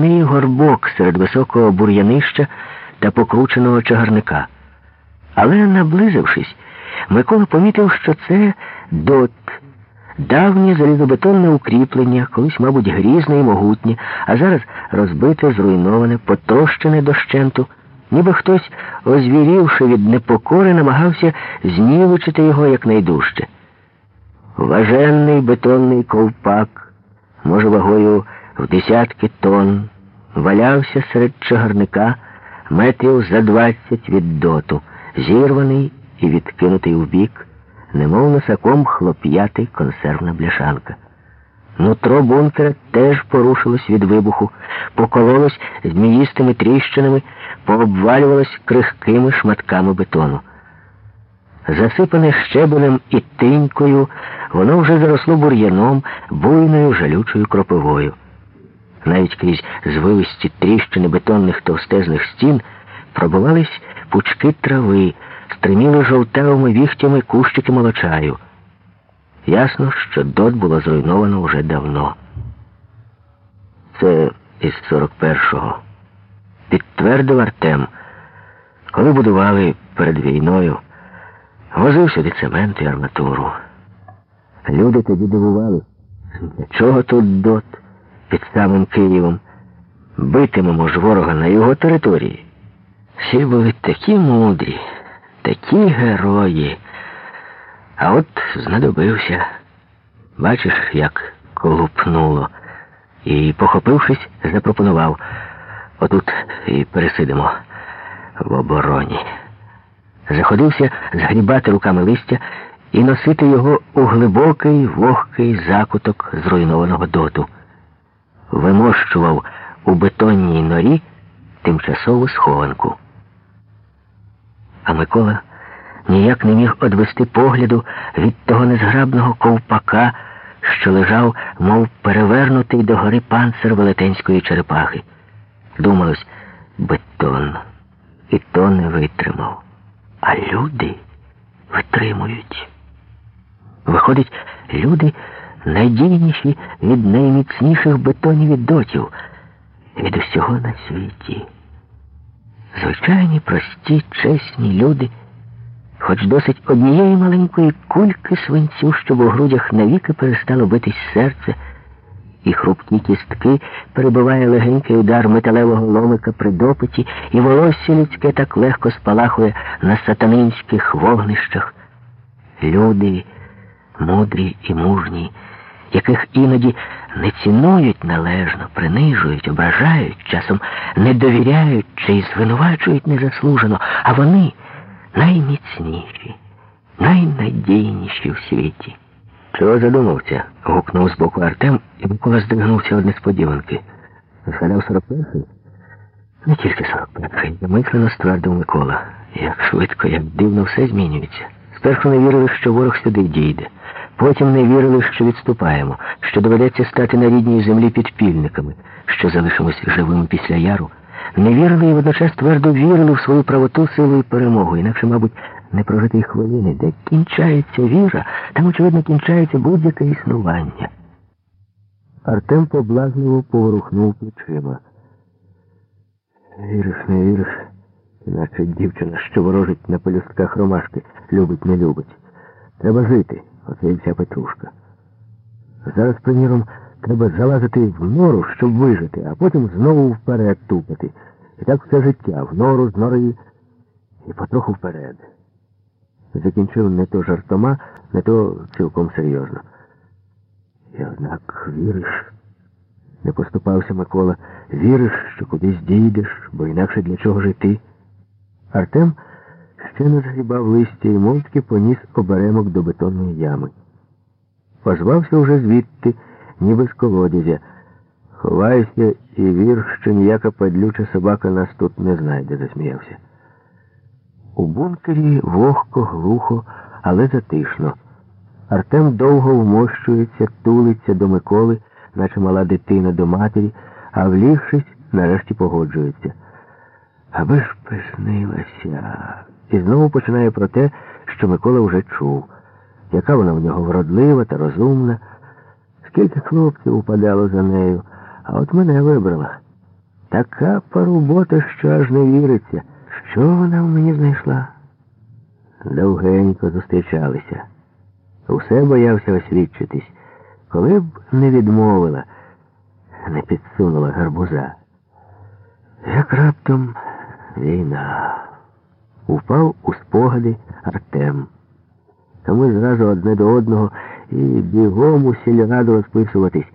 видатний горбок серед високого бур'янища та покрученого чагарника. Але, наблизившись, Микола помітив, що це дот, давнє залізобетонне укріплення, колись, мабуть, грізне і могутнє, а зараз розбите, зруйноване, потрощене дощенту, ніби хтось, озвірівши від непокори, намагався знівечити його якнайдужче. Важенний бетонний ковпак, може, вагою в десятки тонн, валявся серед чагарника метрів за двадцять від доту, зірваний і відкинутий вбік, немов носаком хлоп'ятий консервна бляшанка. Нутро бункера теж порушилось від вибуху, покололось зміїстими тріщинами, пообвалювалось крихкими шматками бетону. Засипане щебенем і тинькою, воно вже заросло бур'яном, буйною жалючою кропивою. Навіть крізь звивисті тріщини бетонних товстезних стін пробивались пучки трави, стриміли жовтавими віхтями кущики молочаю. Ясно, що дот було зруйновано вже давно. Це із 41-го. Підтвердив Артем, коли будували перед війною, возив сюди цемент і арматуру. Люди тоді дивували, чого тут дот під самим Києвом. Битимемо ж ворога на його території. Всі були такі мудрі, такі герої. А от знадобився. Бачиш, як колупнуло. І, похопившись, запропонував. Отут і пересидимо в обороні. Заходився згрібати руками листя і носити його у глибокий вогкий закуток зруйнованого доту. Вимощував у бетонній норі тимчасову схованку. А Микола ніяк не міг одвести погляду від того незграбного ковпака, що лежав, мов перевернутий догори панцир велетенської черепахи. Думалось, бетон. І то не витримав. А люди витримують. Виходить, люди надійніші від найміцніших бетонів і дотів, від усього на світі. Звичайні, прості, чесні люди, хоч досить однієї маленької кульки свинцю, щоб у грудях навіки перестало битись серце, і хрупкі кістки перебиває легенький удар металевого ломика при допиті, і волосся людське так легко спалахує на сатанинських вогнищах. Люди мудрі і мужні, яких іноді не цінують належно, принижують, ображають, часом не довіряють чи й звинувачують незаслужено, а вони найміцніші, найнадійніші в світі. Чого задумався? гукнув збоку Артем, і Микола здригнувся од несподіванки. Згадав 41-й? Не тільки 41-й, замислено ствердив Микола. Як швидко, як дивно все змінюється. Спершу не вірили, що ворог сюди дійде. Потім не вірили, що відступаємо, що доведеться стати на рідній землі підпільниками, що залишимось живими після яру. Не вірили і водночас твердо вірили в свою правоту, силу і перемогу, інакше, мабуть, не прожити хвилини. Де кінчається віра, там, очевидно, кінчається будь-яке існування. Артем поблажливо поворухнув плечима. Віриш, не віриш, іначе дівчина, що ворожить на пелюстках ромашки, любить, не любить. Треба жити. Оце і вся Петрушка. Зараз, приміром, треба залазити в нору, щоб вижити, а потім знову вперед тупати. І так все життя, в нору, з норою і потроху вперед. Закінчив не то жартома, не то цілком серйозно. І однак віриш, не поступався Микола, віриш, що кудись дійдеш, бо інакше для чого жити. Артем ще згрібав листя і мовчки поніс оберемок до бетонної ями. Позвався уже звідти, ніби з колодязя. Ховайся і вір, що ніяка падлюча собака нас тут не знайде, засміявся. У бункері вогко, глухо, але затишно. Артем довго вмощується, тулиться до Миколи, наче мала дитина до матері, а влігшись, нарешті погоджується. Аби ж приснилася. І знову починає про те, що Микола вже чув, яка вона в нього вродлива та розумна, скільки хлопців упадало за нею, а от мене вибрала. Така парубота, що аж не віриться. Що вона в мені знайшла? Довгенько зустрічалися. Усе боявся освідчитись. Коли б не відмовила, не підсунула гарбуза. Як раптом війна. Упав у спогади Артем. Та ми зразу одне до одного і бігом у сільраду розписуватись.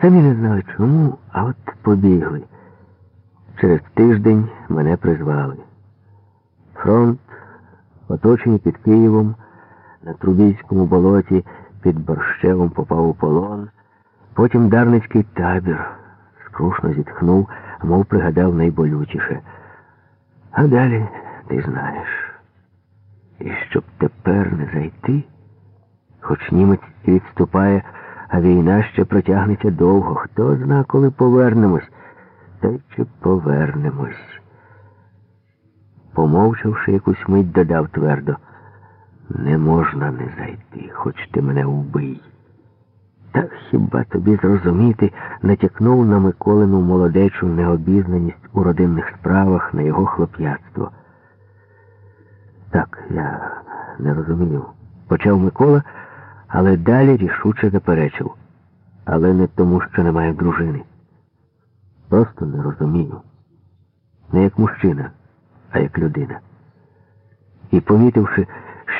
Самі не знали чому, а от побігли. Через тиждень мене призвали. Фронт, оточений під Києвом, на Трубійському болоті під Борщевом попав у полон. Потім Дарницький табір скрушно зітхнув, мов пригадав найболючіше. А далі ти знаєш. І щоб тепер не зайти, хоч німець відступає, а війна ще протягнеться довго. Хто зна, коли повернемось, та й чи повернемось. Помовчавши якусь мить, додав твердо, не можна не зайти, хоч ти мене вбий. Та хіба тобі зрозуміти, натякнув на Миколину молодечу необізнаність у родинних справах на його хлоп'ятство. Так, я не розумію. Почав Микола, але далі рішуче заперечив. Але не тому, що немає дружини. Просто не розумію. Не як мужчина, а як людина. І, помітивши,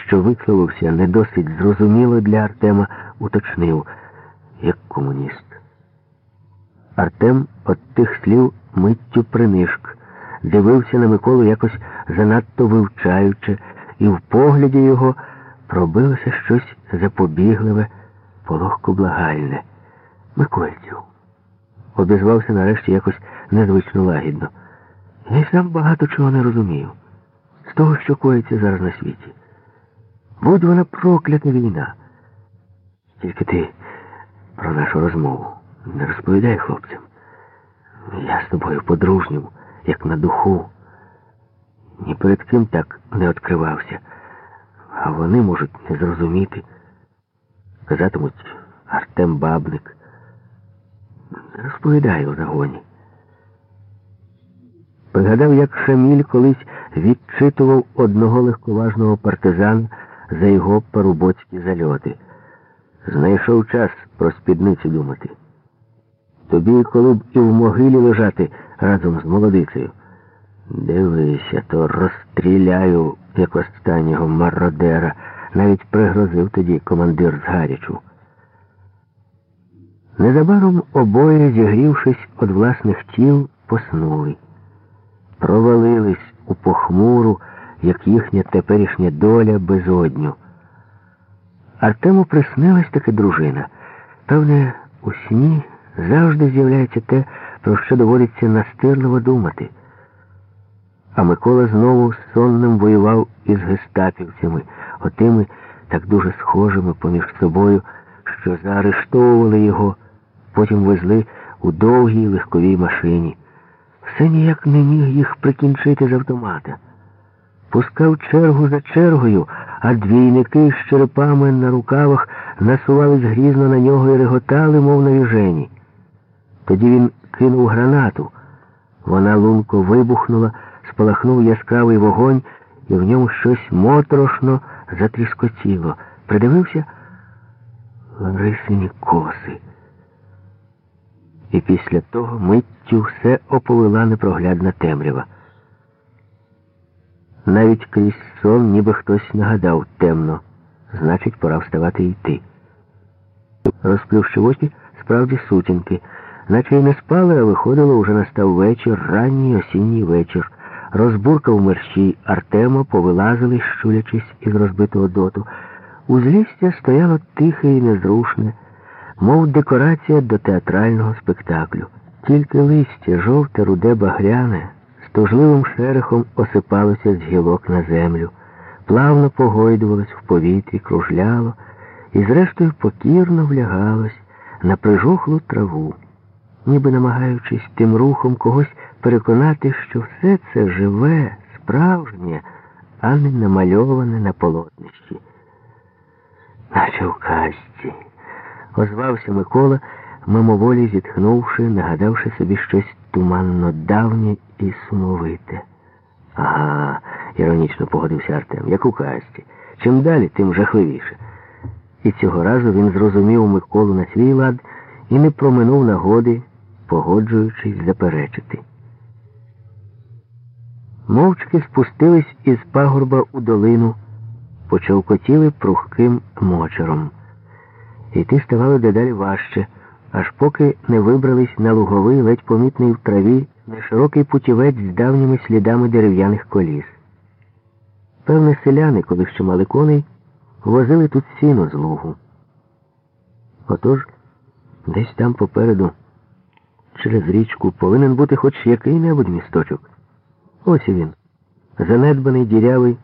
що висловився не досить зрозуміло для Артема, уточнив, як комуніст. Артем от тих слів миттю принишк, дивився на Миколу якось занадто вивчаюче, і в погляді його пробилося щось запобігливе, полохко благальне. Микольцю, обізвався нарешті якось незвично лагідно. Я й сам багато чого не розумію. З того, що коїться зараз на світі. Будь вона проклята війна. Тільки ти про нашу розмову не розповідай хлопцям. Я з тобою по-дружньому, як на духу. Ні перед ким так не відкривався. А вони можуть не зрозуміти. Казатимуть Артем Бабник. Не розповідай у загоні. Пригадав, як Шаміль колись відчитував одного легковажного партизана за його парубоцькі зальоти. Знайшов час про спідницю думати. Тобі, коли б і в могилі лежати разом з молодицею. Дивися, то розстріляю, як останнього мародера, навіть пригрозив тоді командир згарячу. Незабаром обоє, зігрівшись від власних тіл, поснули, провалились у похмуру, як їхня теперішня доля безодню. Артему приснилась таки дружина. Певне, у сні завжди з'являється те, про що доводиться настирливо думати. А Микола знову сонним воював із гестапівцями, отими так дуже схожими поміж собою, що заарештовували його, потім везли у довгій легковій машині. Все ніяк не міг їх прикінчити з автомата. Пускав чергу за чергою, а двійники з черепами на рукавах насувались грізно на нього і реготали, мов на віжені. Тоді він кинув гранату. Вона лунко вибухнула, спалахнув яскравий вогонь, і в ньому щось моторошно затріскотіло. Придивився Ларисині коси. І після того миттю все оповила непроглядна темрява. Навіть крізь сон, ніби хтось нагадав темно. Значить, пора вставати йти. Розплющив очі справді сутінки. Наче й не спали, а виходило, уже настав вечір, ранній осінній вечір. Розбуркав мерщій Артема, повилазили, щулячись із розбитого доту. Узлістя стояло тихе і незрушне, мов декорація до театрального спектаклю. Тільки листя, жовте, руде багряне, з тужливим шерехом осипалося з гілок на землю, плавно погойдувалось в повітрі, кружляло і, зрештою, покірно влягалось на прижухлу траву ніби намагаючись тим рухом когось переконати, що все це живе, справжнє, а не намальоване на полотнищі. Наче в казці, озвався Микола, мимоволі зітхнувши, нагадавши собі щось туманно давнє і сумовите. Ага, іронічно погодився Артем, як у казці. Чим далі, тим жахливіше. І цього разу він зрозумів Миколу на свій лад і не проминув нагоди, погоджуючись заперечити. Мовчки спустились із пагорба у долину, почовкотіли прухким мочером. Йти ставало дедалі важче, аж поки не вибрались на луговий, ледь помітний в траві, неширокий путівець з давніми слідами дерев'яних коліс. Певне, селяни, коли ще мали коней, возили тут сіно з лугу. Отож, десь там попереду, через річку, повинен бути хоч який-небудь місточок. Ось і він. Занедбаний, дірявий,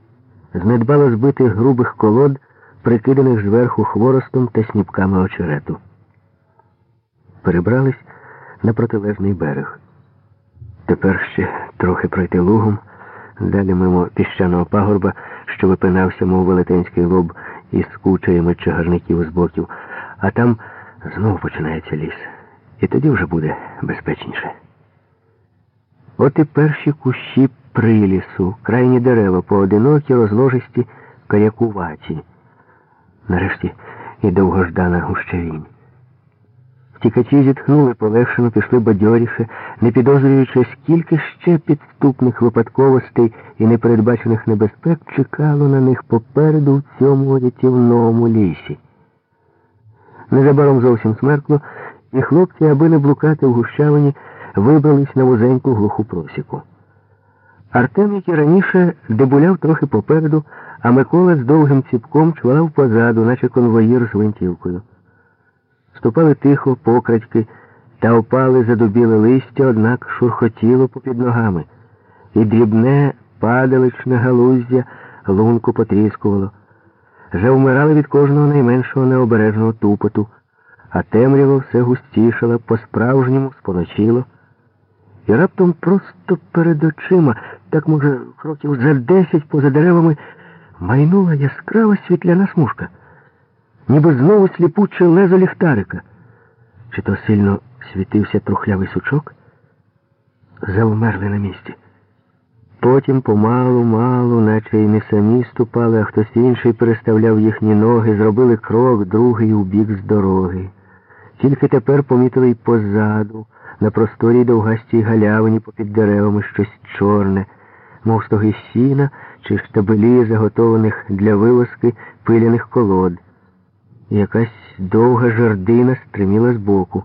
з недбало збитих грубих колод, прикиданих зверху хворостом та сніпками очерету. Перебрались на протилежний берег. Тепер ще трохи пройти лугом, далі мимо піщаного пагорба, що випинався, мов велетенський лоб із кучаями чагарників з боків, а там знову починається ліс. І тоді вже буде безпечніше. От і перші кущі прилісу, крайні дерева, поодинокі, розложисті, каякуваті. Нарешті і довгождана гущавінь. Втікачі зітхнули полегшено, пішли бадьоріше, не підозрюючи, скільки ще підступних випадковостей і непередбачених небезпек чекало на них попереду в цьому рятівному лісі. Незабаром зовсім смеркло, і хлопці, аби не блукати в гущавині, вибрались на вузеньку глуху просіку. Артем, як і раніше, дебуляв трохи попереду, а Микола з довгим ціпком чвалав позаду, наче конвоїр з гвинтівкою. Ступали тихо, покрадьки, та опали задубіле листя, однак шурхотіло попід ногами, і дрібне падаличне галуздя лунку потріскувало. Завмирали від кожного найменшого необережного тупоту, а темряво все густішало, по-справжньому споночило. І раптом просто перед очима, так, може, кроків за десять поза деревами, майнула яскрава світляна смужка, ніби знову сліпуче лезо ліхтарика. Чи то сильно світився трухлявий сучок? Завмерли на місці. Потім помалу-малу, наче й не самі ступали, а хтось інший переставляв їхні ноги, зробили крок, другий у бік з дороги. Тільки тепер помітили й позаду, на просторій довгастій галявині попід деревами щось чорне, мов стоги сіна чи штабелі, заготованих для вилазки пиляних колод. Якась довга жердина стриміла збоку.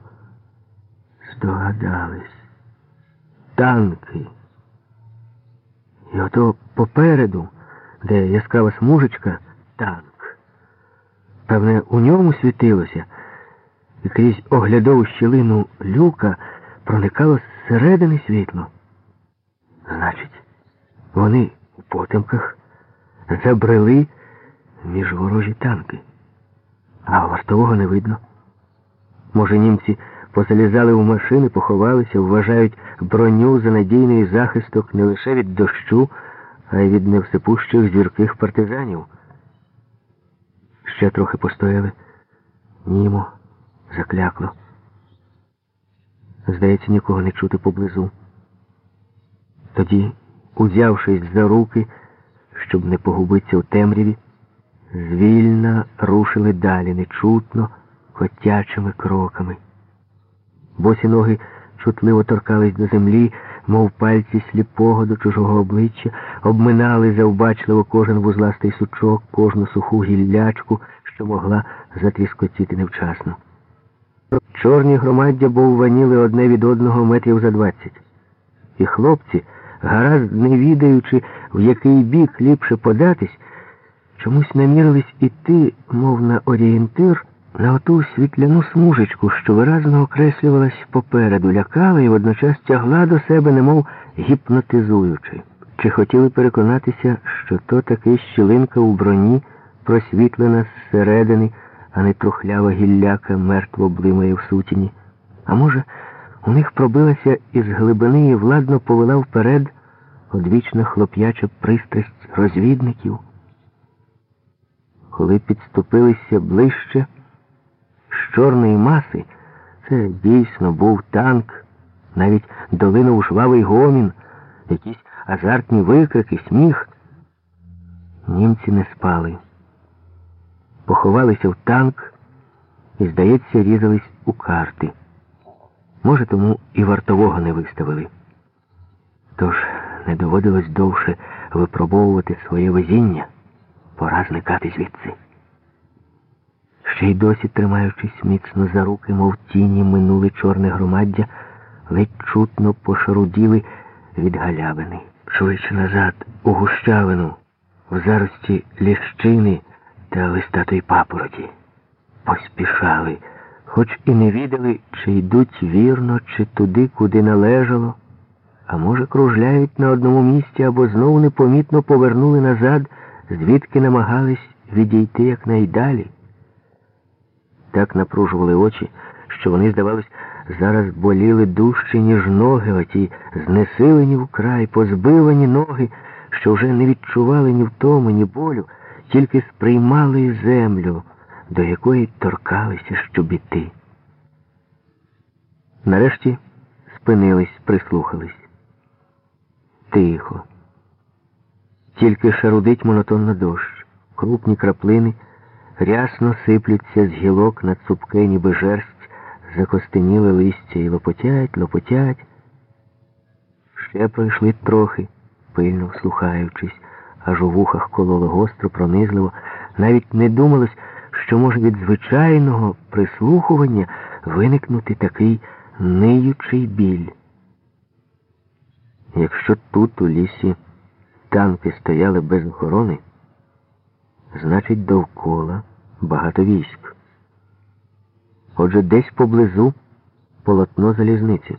Здогадались. Танки. І ото попереду, де яскрава смужечка, танк. Певне, у ньому світилося, і крізь оглядову щілину люка проникало зсередини світло. Значить, вони у потемках забрели між ворожі танки, а вартового не видно. Може, німці позалізали у машини, поховалися, вважають броню за надійний захисток не лише від дощу, а й від невсипущих зірких партизанів. Ще трохи постояли, німо, заклякло. Здається, нікого не чути поблизу. Тоді, узявшись за руки, щоб не погубитися у темряві, звільно рушили далі нечутно, котячими кроками. Босі ноги чутливо торкались до землі, мов пальці сліпого до чужого обличчя, обминали завбачливо кожен вузластий сучок, кожну суху гіллячку, що могла затріскотіти невчасно. Чорні громаддя бовваніли одне від одного метрів за двадцять. І хлопці, гаразд не відаючи, в який бік ліпше податись, чомусь намірились іти, мов на орієнтир, на оту світляну смужечку, що виразно окреслювалась попереду, лякала і водночас тягла до себе, немов гіпнотизуючи. Чи хотіли переконатися, що то таки щілинка у броні, просвітлена зсередини, а не трухлява гілляка мертво блимає в сутіні. А може, у них пробилася із глибини і владно повела вперед одвічна хлоп'яча пристрасть розвідників. Коли підступилися ближче, з чорної маси це дійсно був танк, навіть долинув жвавий гомін, якісь азартні викрики, сміх. Німці не спали. Поховалися в танк і, здається, різались у карти. Може, тому і вартового не виставили. Тож не доводилось довше випробовувати своє везіння, пора зникати звідси. Ще й досі, тримаючись міцно за руки, мов тіні, минули чорне громаддя, ледь чутно пошаруділи від галявини. Швидше назад, у гущавину, в зарості ліщини та листатої папороті. Поспішали, хоч і не відали, чи йдуть вірно, чи туди, куди належало, а може, кружляють на одному місці або знову непомітно повернули назад, звідки намагались відійти якнайдалі. Так напружували очі, що вони, здавалось, зараз боліли дужче, ніж ноги, оті знесилені вкрай, позбивані ноги, що вже не відчували ні втоми, ні болю, тільки сприймали землю, до якої торкалися щобіти. Нарешті спинились, прислухались. Тихо. Тільки шарудить монотонно дощ, крупні краплини рясно сиплються з гілок на цупке, ніби жерсть, закостеніли листя і лопотять, лопотять. Ще пройшли трохи, пильно вслухаючись, аж у вухах кололо гостро, пронизливо, навіть не думалось, що може від звичайного прислухування виникнути такий ниючий біль. Якщо тут, у лісі, танки стояли без охорони, значить, довкола багато військ. Отже, десь поблизу полотно залізниці.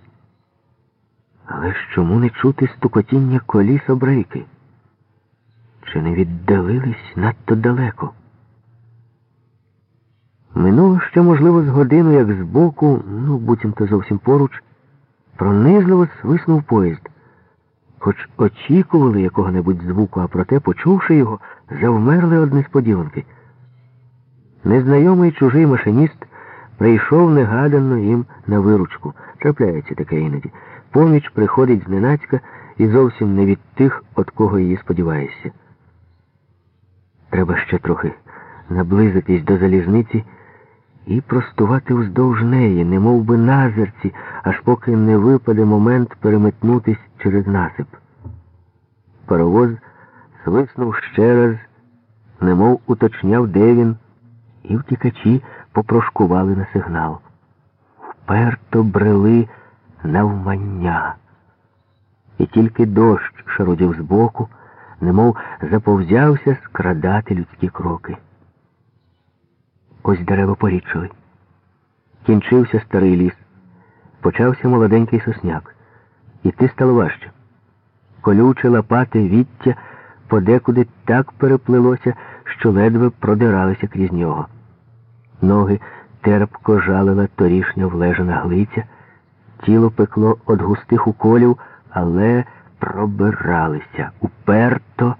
Але ж чому не чути стукотіння коліс обрейки? Чи не віддалились надто далеко? Минуло ще, можливо, з годину, як збоку, ну, буцімто зовсім поруч, пронизливо свиснув поїзд. Хоч очікували якого-небудь звуку, а проте, почувши його, завмерли од несподіванки. Незнайомий чужий машиніст прийшов негадано їм на виручку. Трапляється таке іноді. Поміч приходить зненацька і зовсім не від тих, от кого її сподіваєшся. Треба ще трохи наблизитись до залізниці і простувати вздовж неї, не мов би назерці, аж поки не випаде момент переметнутись через насип. Паровоз свиснув ще раз, немов уточняв, де він, і втікачі попрошкували на сигнал. Вперто брели навмання. І тільки дощ шарудів збоку, немов заповзявся скрадати людські кроки. Ось дерева порічили. Кінчився старий ліс. Почався молоденький сосняк. Іти стало важче. Колюче лопати віття подекуди так переплилося, що ледве продиралися крізь нього. Ноги терпко жалила торішня влежана глиця, тіло пекло від густих уколів, але пробиралися уперто,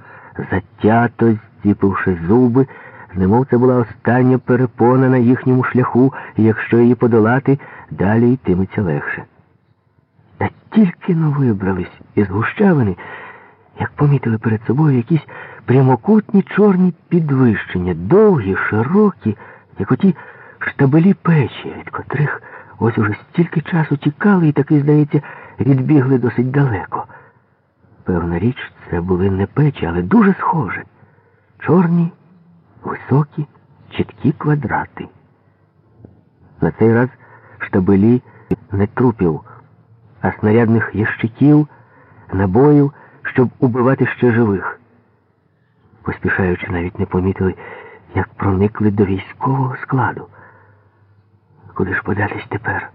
затято, зціпивши зуби немов це була остання перепона на їхньому шляху, і якщо її подолати, далі йтиметься легше. Та тільки но вибрались із гущавини, як помітили перед собою якісь прямокутні чорні підвищення, довгі, широкі, як оті штабелі печі, від котрих ось уже стільки часу тікали і таки, здається, відбігли досить далеко. Певна річ, це були не печі, але дуже схожі. Чорні високі, чіткі квадрати. На цей раз штабелі не трупів, а снарядних ящиків, набоїв, щоб убивати ще живих. Поспішаючи, навіть не помітили, як проникли до військового складу. Куди ж податись тепер?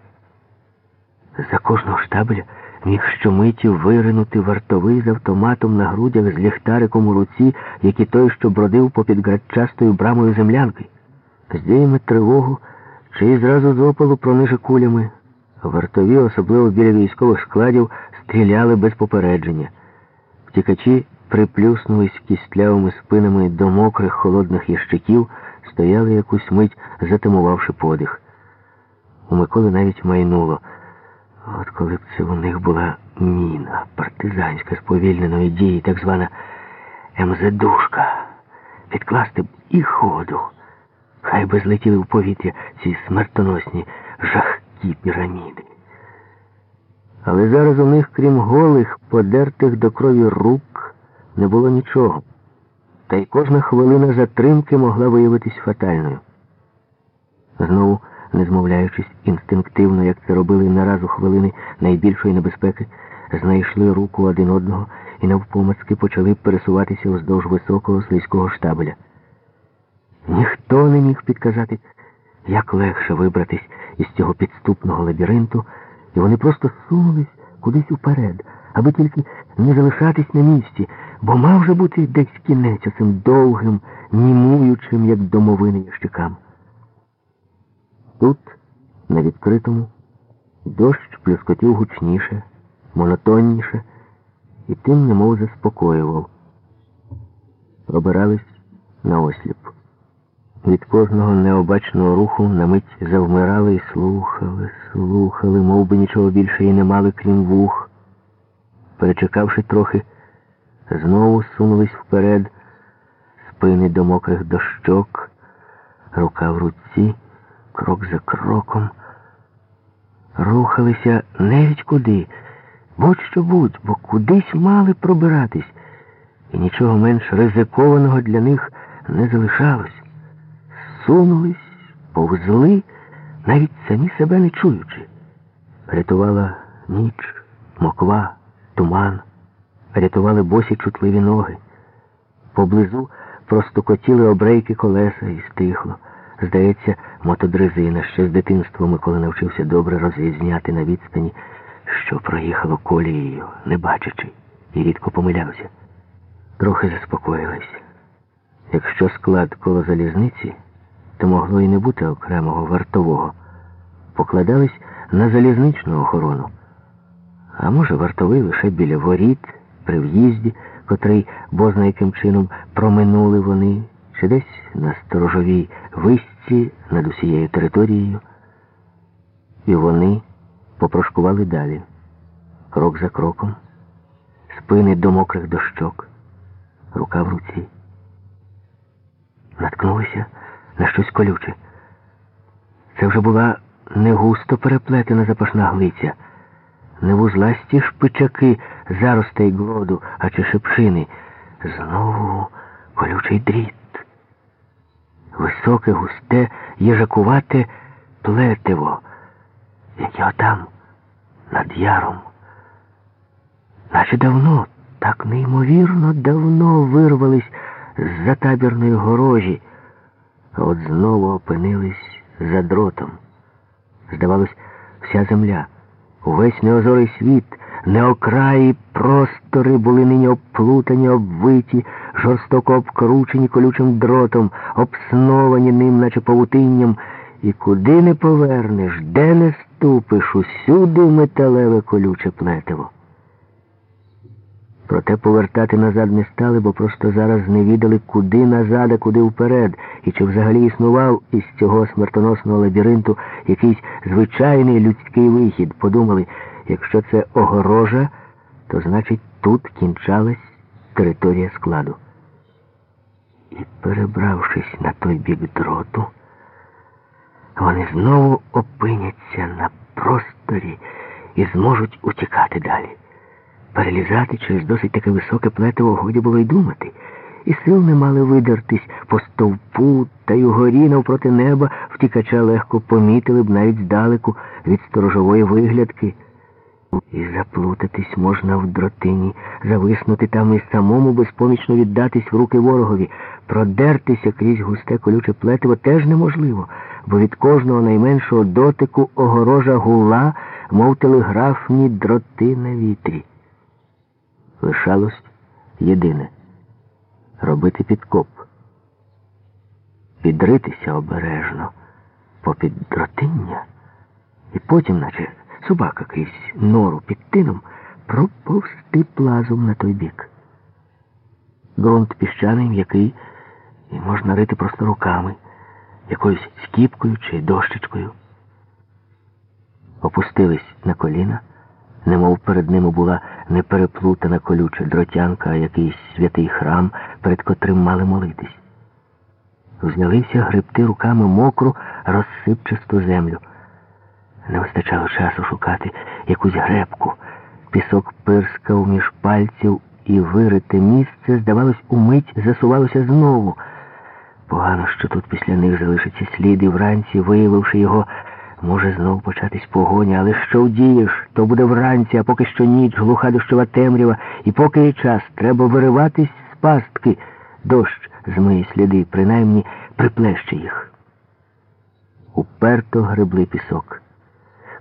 За кожного штабеля міг щомиті виринути вартовий з автоматом на грудях з ліхтариком у руці, як і той, що бродив попід градчастою брамою землянки. Здійме тривогу, чи зразу з опалу прониже кулями. Вартові, особливо біля військових складів, стріляли без попередження. Втікачі приплюснулись кістлявими спинами до мокрих холодних ящиків, стояли якусь мить, затимувавши подих. У Миколи навіть майнуло. От коли б це у них була міна партизанська сповільненої дії, так звана МЗДушка, підкласти б і ходу. Хай би злетіли в повітря ці смертоносні жахкі піраміди. Але зараз у них, крім голих, подертих до крові рук, не було нічого. Та й кожна хвилина затримки могла виявитись фатальною. Знову, не змовляючись інстинктивно, як це робили нараз у хвилини найбільшої небезпеки, знайшли руку один одного і навпомацьки почали пересуватися вздовж високого слизького штабеля. Ніхто не міг підказати, як легше вибратись із цього підступного лабіринту, і вони просто сунулись кудись уперед, аби тільки не залишатись на місці, бо мав же бути десь кінець оцим довгим, німуючим, як домовини ящикам. Тут, на відкритому, дощ плюскотів гучніше, монотонніше і тим немов заспокоював. Пробирались на осліп. Від кожного необачного руху на мить завмирали і слухали, слухали, мов би нічого більше і не мали, крім вух. Перечекавши трохи, знову сунулись вперед, спини до мокрих дощок, рука в руці, крок за кроком. Рухалися навіть куди, будь-що будь, бо кудись мали пробиратись, і нічого менш ризикованого для них не залишалось сунулись, повзли, навіть самі себе не чуючи. Рятувала ніч, моква, туман, рятували босі чутливі ноги. Поблизу простукотіли обрейки колеса і стихло. Здається, мотодрезина ще з дитинства Микола навчився добре розрізняти на відстані, що проїхало колією, не бачачи, і рідко помилявся. Трохи заспокоїлись. Якщо склад коло залізниці то могло і не бути окремого вартового. Покладались на залізничну охорону. А може, вартовий лише біля воріт, при в'їзді, котрий бозна яким чином проминули вони, чи десь на сторожовій висці над усією територією. І вони попрошкували далі, крок за кроком, спини до мокрих дощок, рука в руці. Наткнулися на щось колюче. Це вже була не густо переплетена запашна глиця, не вузласті шпичаки заростей глоду, а чи шипшини. Знову колючий дріт. Високе, густе, їжакувате плетиво, яке отам, над яром. Наче давно, так неймовірно давно вирвались з затабірної горожі. А от знову опинились за дротом. Здавалось, вся земля, увесь неозорий світ, неокраї простори були нині обплутані, обвиті, жорстоко обкручені колючим дротом, обсновані ним, наче павутинням, і куди не повернеш, де не ступиш, усюди металеве колюче плетиво. Проте повертати назад не стали, бо просто зараз не відали, куди назад, а куди вперед, і чи взагалі існував із цього смертоносного лабіринту якийсь звичайний людський вихід. Подумали, якщо це огорожа, то значить тут кінчалась територія складу. І, перебравшись на той бік дроту, вони знову опиняться на просторі і зможуть утікати далі. Перелізати через досить таке високе плетиво годі було й думати, і сил не мали видертись по стовпу та й угорі навпроти неба втікача легко помітили б навіть здалеку від сторожової виглядки. І заплутатись можна в дротині, зависнути там і самому безпомічно віддатись в руки ворогові. Продертися крізь густе колюче плетиво теж неможливо, бо від кожного найменшого дотику огорожа гула, мов телеграфні дроти на вітрі. Лишалось єдине робити підкоп, підритися обережно попід дротиння і потім, наче собака крізь нору під тином, проповсти плазом на той бік. Ґрунт піщаний, м'який, і можна рити просто руками, якоюсь скіпкою чи дощечкою. опустились на коліна, немов перед ними була не переплутана колюча дротянка, а якийсь святий храм, перед котрим мали молитись. Взялися гребти руками мокру, розсипчасту землю. Не вистачало часу шукати якусь гребку. Пісок пирскав між пальців і вирите місце, здавалось, умить засувалося знову. Погано, що тут після них залишиться слід і вранці, виявивши його, може знов початись погоня, але що вдієш, то буде вранці, а поки що ніч, глуха дощова темрява, і поки є час, треба вириватись з пастки. Дощ змиє сліди, принаймні приплеще їх. Уперто гребли пісок.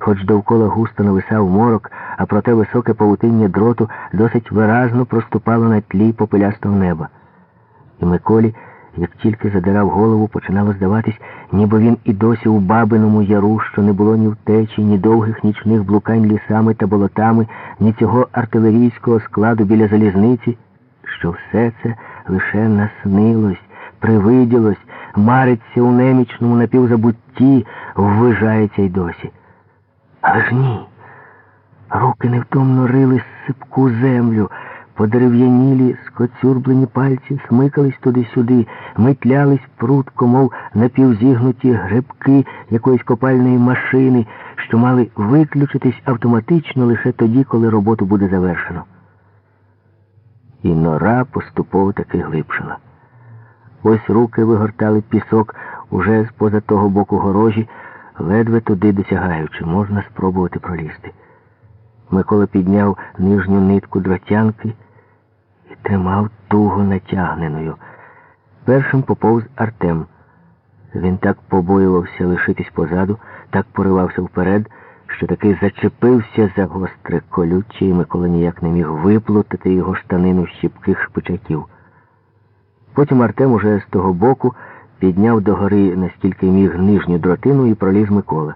Хоч довкола густо нависав морок, а проте високе павутиння дроту досить виразно проступало на тлі попелястого неба. І Миколі, як тільки задирав голову, починало здаватись, ніби він і досі у бабиному яру, що не було ні втечі, ні довгих нічних блукань лісами та болотами, ні цього артилерійського складу біля залізниці, що все це лише наснилось, привиділось, мариться у немічному напівзабутті, ввижається й досі. Але ж ні. Руки невтомно рили сипку землю, подерев'янілі, скоцюрблені пальці смикались туди-сюди, метлялись прутко, мов напівзігнуті грибки якоїсь копальної машини, що мали виключитись автоматично лише тоді, коли роботу буде завершено. І нора поступово таки глибшала. Ось руки вигортали пісок уже з поза того боку горожі, ледве туди досягаючи, можна спробувати пролізти. Микола підняв нижню нитку дротянки і тримав туго натягненою. Першим поповз Артем. Він так побоювався лишитись позаду, так поривався вперед, що таки зачепився за гостре колюче, і Микола ніяк не міг виплутати його штанину з щіпких шпичаків. Потім Артем уже з того боку підняв догори, наскільки міг нижню дротину і проліз Микола.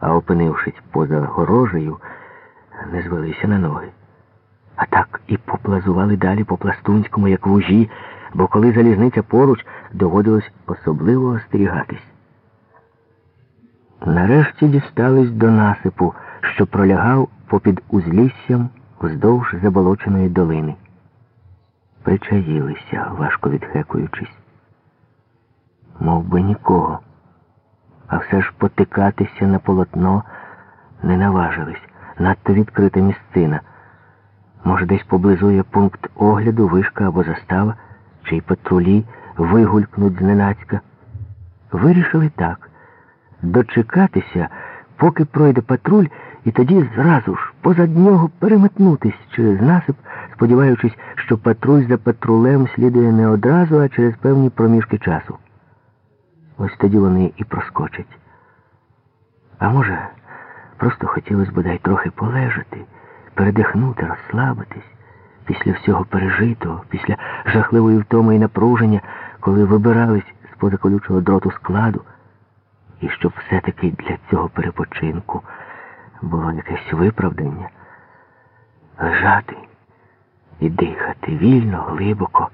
А опинившись поза горожею, не звелися на ноги. А так і поплазували далі по пластунському, як вужі, бо коли залізниця поруч, доводилось особливо остерігатись. Нарешті дістались до насипу, що пролягав попід узліссям вздовж заболоченої долини. Причаїлися, важко відхекуючись. Мов би нікого. А все ж потикатися на полотно не наважились. Надто відкрита місцина. Може, десь поблизу є пункт огляду, вишка або застава, чи й патрулі вигулькнуть зненацька. Вирішили так дочекатися, поки пройде патруль, і тоді зразу ж позад нього переметнутись через насип, сподіваючись, що патруль за патрулем слідує не одразу, а через певні проміжки часу. Ось тоді вони і проскочать. А може, просто хотілося бодай трохи полежати, передихнути, розслабитись після всього пережитого, після жахливої втоми і напруження, коли вибирались з поза колючого дроту складу, і щоб все-таки для цього перепочинку було якесь виправдання, лежати і дихати вільно, глибоко,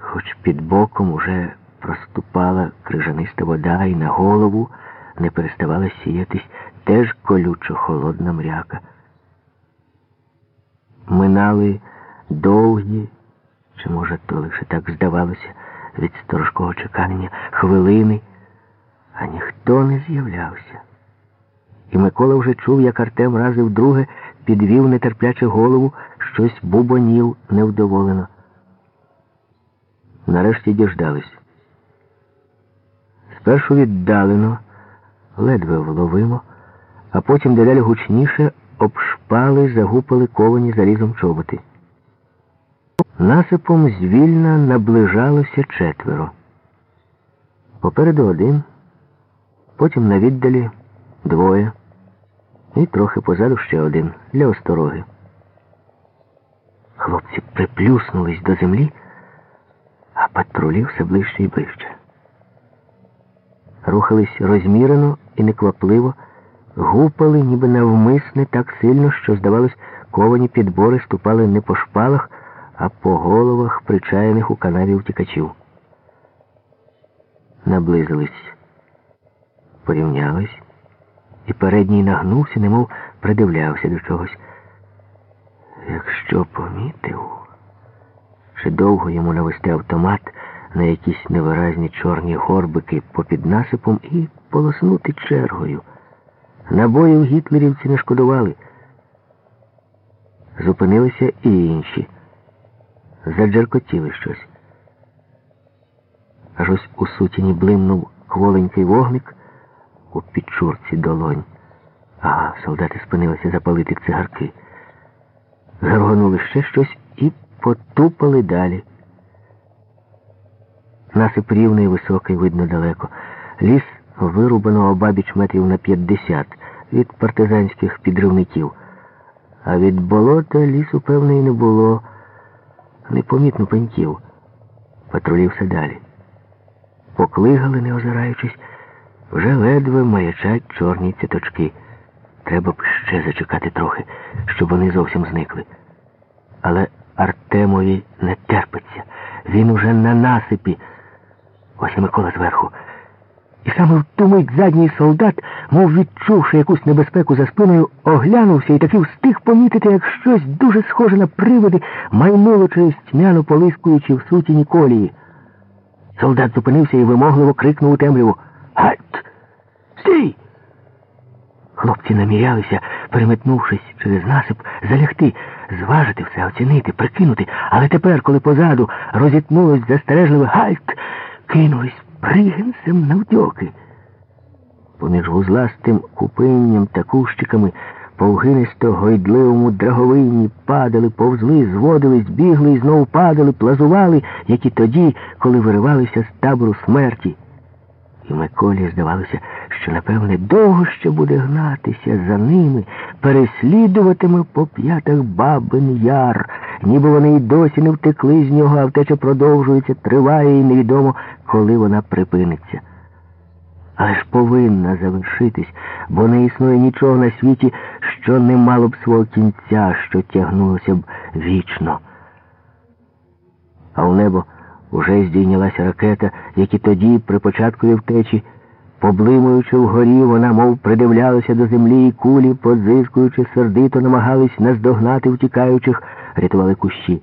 хоч під боком уже проступала крижаниста вода і на голову не переставала сіятись теж колючо холодна мряка. Минали довгі, чи, може, то лише так здавалося, від сторожкого чекання хвилини, а ніхто не з'являвся. І Микола вже чув, як Артем рази вдруге підвів нетерпляче голову, щось бубонів невдоволено. Нарешті діждались. Спершу віддалено, ледве вловимо, а потім дедалі гучніше обшпали, загупали ковані залізом чоботи. Насипом звільна наближалося четверо. Попереду один, потім на віддалі двоє, і трохи позаду ще один для остороги. Хлопці приплюснулись до землі, а патрулі все ближче і ближче рухались розмірено і неквапливо, гупали, ніби навмисне так сильно, що, здавалось, ковані підбори ступали не по шпалах, а по головах причаяних у канаві втікачів. Наблизились, порівнялись, і передній нагнувся, немов придивлявся до чогось. Якщо помітив, чи довго йому навести автомат на якісь невиразні чорні горбики попід насипом і полоснути чергою. Набоїв гітлерівці не шкодували. Зупинилися і інші. Заджеркотіли щось. Аж ось у сутіні блимнув кволенький вогник у підчурці долонь. Ага, солдати спинилися запалити цигарки. Заргонули ще щось і потупали далі. Насип рівний, високий, видно далеко. Ліс вирубано обабіч метрів на 50 від партизанських підривників. А від болота лісу, певне, і не було. Непомітно пеньків. Патрулі все далі. Поклигали, не озираючись, вже ледве маячать чорні цяточки. Треба б ще зачекати трохи, щоб вони зовсім зникли. Але Артемові не терпиться. Він уже на насипі. Ось і Микола зверху. І саме в ту мить задній солдат, мов відчувши якусь небезпеку за спиною, оглянувся і таки встиг помітити, як щось дуже схоже на привид, майнуло через тьмяно полискуючи в сутіні колії. Солдат зупинився і вимогливо крикнув у темряву Halt! Стій! Хлопці намірялися, переметнувшись через насип, залягти, зважити все, оцінити, прикинути. Але тепер, коли позаду розітнулось застережливе halt, кинулись пригенцем навдьоки. Поміж вузластим купинням та кущиками повгинисто гойдливому драговині падали, повзли, зводились, бігли і знову падали, плазували, як і тоді, коли виривалися з табору смерті. І Миколі здавалося, що, напевне, довго ще буде гнатися за ними, переслідуватиме по п'ятах бабин яр, ніби вони й досі не втекли з нього, а втеча продовжується, триває і невідомо, коли вона припиниться. Але ж повинна завершитись, бо не існує нічого на світі, що не мало б свого кінця, що тягнулося б вічно. А у небо уже здійнялася ракета, як і тоді, при початкові втечі, поблимуючи вгорі, вона, мов придивлялася до землі і кулі, позискуючи, сердито намагались наздогнати втікаючих, рятували кущі,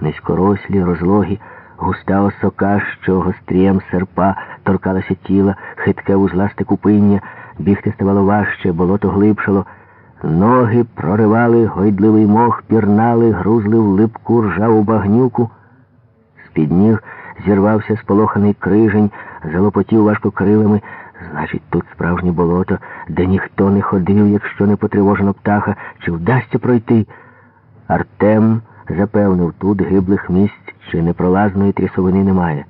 низькорослі, розлогі, густа осока, що гострієм серпа торкалася тіла, хитке вузласте купиння, бігти ставало важче, болото глибшало. Ноги проривали гойдливий мох, пірнали, грузли в липку ржаву багнюку. З-під ніг зірвався сполоханий крижень, залопотів важко крилами. Значить, тут справжнє болото, де ніхто не ходив, якщо не потривожено птаха, чи вдасться пройти. Артем запевнив, тут гиблих місць чи непролазної трясовини немає.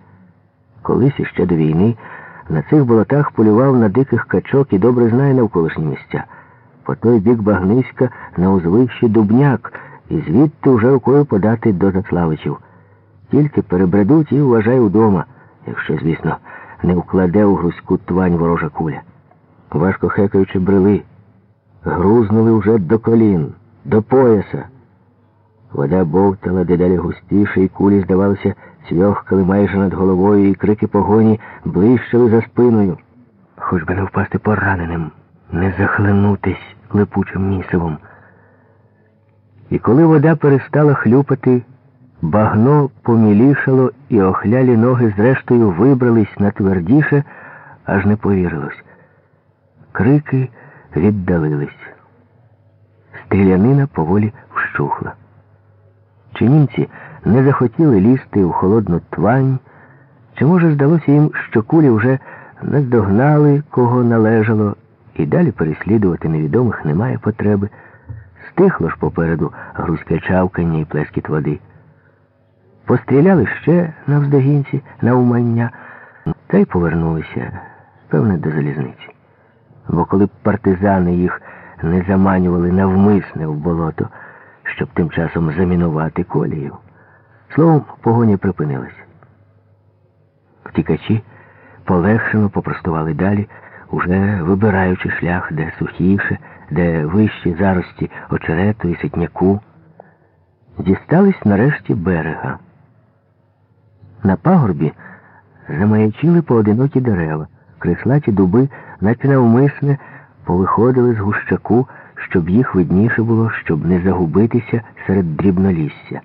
Колись іще до війни на цих болотах полював на диких качок і добре знає навколишні місця. По той бік Багниська на узвищі Дубняк, і звідти вже рукою подати до Заславичів. Тільки перебредуть і вважай удома, якщо, звісно, не вкладе у грузьку твань ворожа куля. Важко хекаючи брели, грузнули вже до колін, до пояса. Вода бовтала дедалі густіше, і кулі, здавалося, цьохкали майже над головою, і крики погоні блищили за спиною. Хоч би не впасти пораненим, не захлинутись липучим місивом. І коли вода перестала хлюпати, Багно помілішало, і охлялі ноги зрештою вибрались на твердіше, аж не повірилось. Крики віддалились. Стрілянина поволі вщухла. Чи німці не захотіли лізти в холодну твань, чи, може, здалося їм, що кулі вже наздогнали, кого належало, і далі переслідувати невідомих немає потреби. Стихло ж попереду грузьке чавкання і плескіт води. Постріляли ще на вздогінці, на умання, та й повернулися, певне, до залізниці. Бо коли б партизани їх не заманювали навмисне в болото, щоб тим часом замінувати колію. Словом, погоня припинилась. Втікачі полегшено попростували далі, уже вибираючи шлях, де сухіше, де вищі зарості очерету і ситняку. Дістались нарешті берега. На пагорбі замаячили поодинокі дерева, крислаті дуби, наче навмисне, повиходили з гущаку, щоб їх видніше було, щоб не загубитися серед дрібнолісся.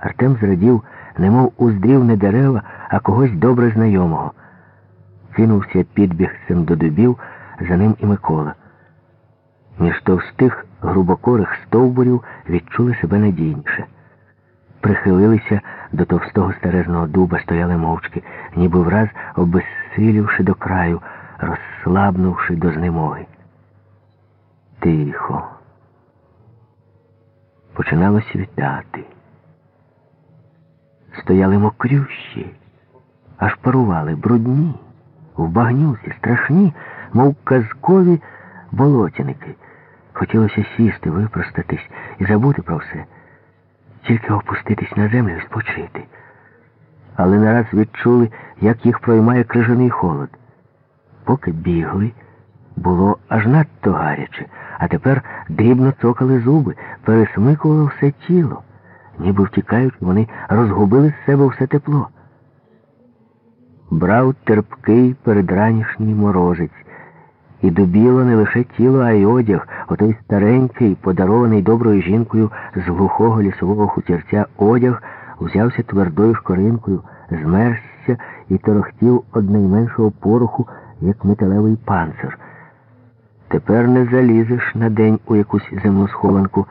Артем зрадів, немов уздрів не дерева, а когось добре знайомого. Кинувся підбігцем до дубів, за ним і Микола. Між товстих грубокорих стовбурів відчули себе надійніше. Прихилилися до товстого старезного дуба, стояли мовчки, ніби враз обезсилівши до краю, розслабнувши до знемоги. Тихо. Починало світати. Стояли мокрющі, аж парували брудні, в багнюці, страшні, мов казкові болотяники. Хотілося сісти, випростатись і забути про все, тільки опуститись на землю і спочити. Але нараз відчули, як їх проймає крижаний холод. Поки бігли, було аж надто гаряче, а тепер дрібно цокали зуби, пересмикувало все тіло. Ніби втікають, вони розгубили з себе все тепло. Брав терпкий передранішній морозець, і добіло не лише тіло, а й одяг, отой старенький, подарований доброю жінкою з глухого лісового хутірця одяг, узявся твердою шкоринкою, змерзся і торохтів од найменшого пороху, як металевий панцир. Тепер не залізеш на день у якусь земну схованку,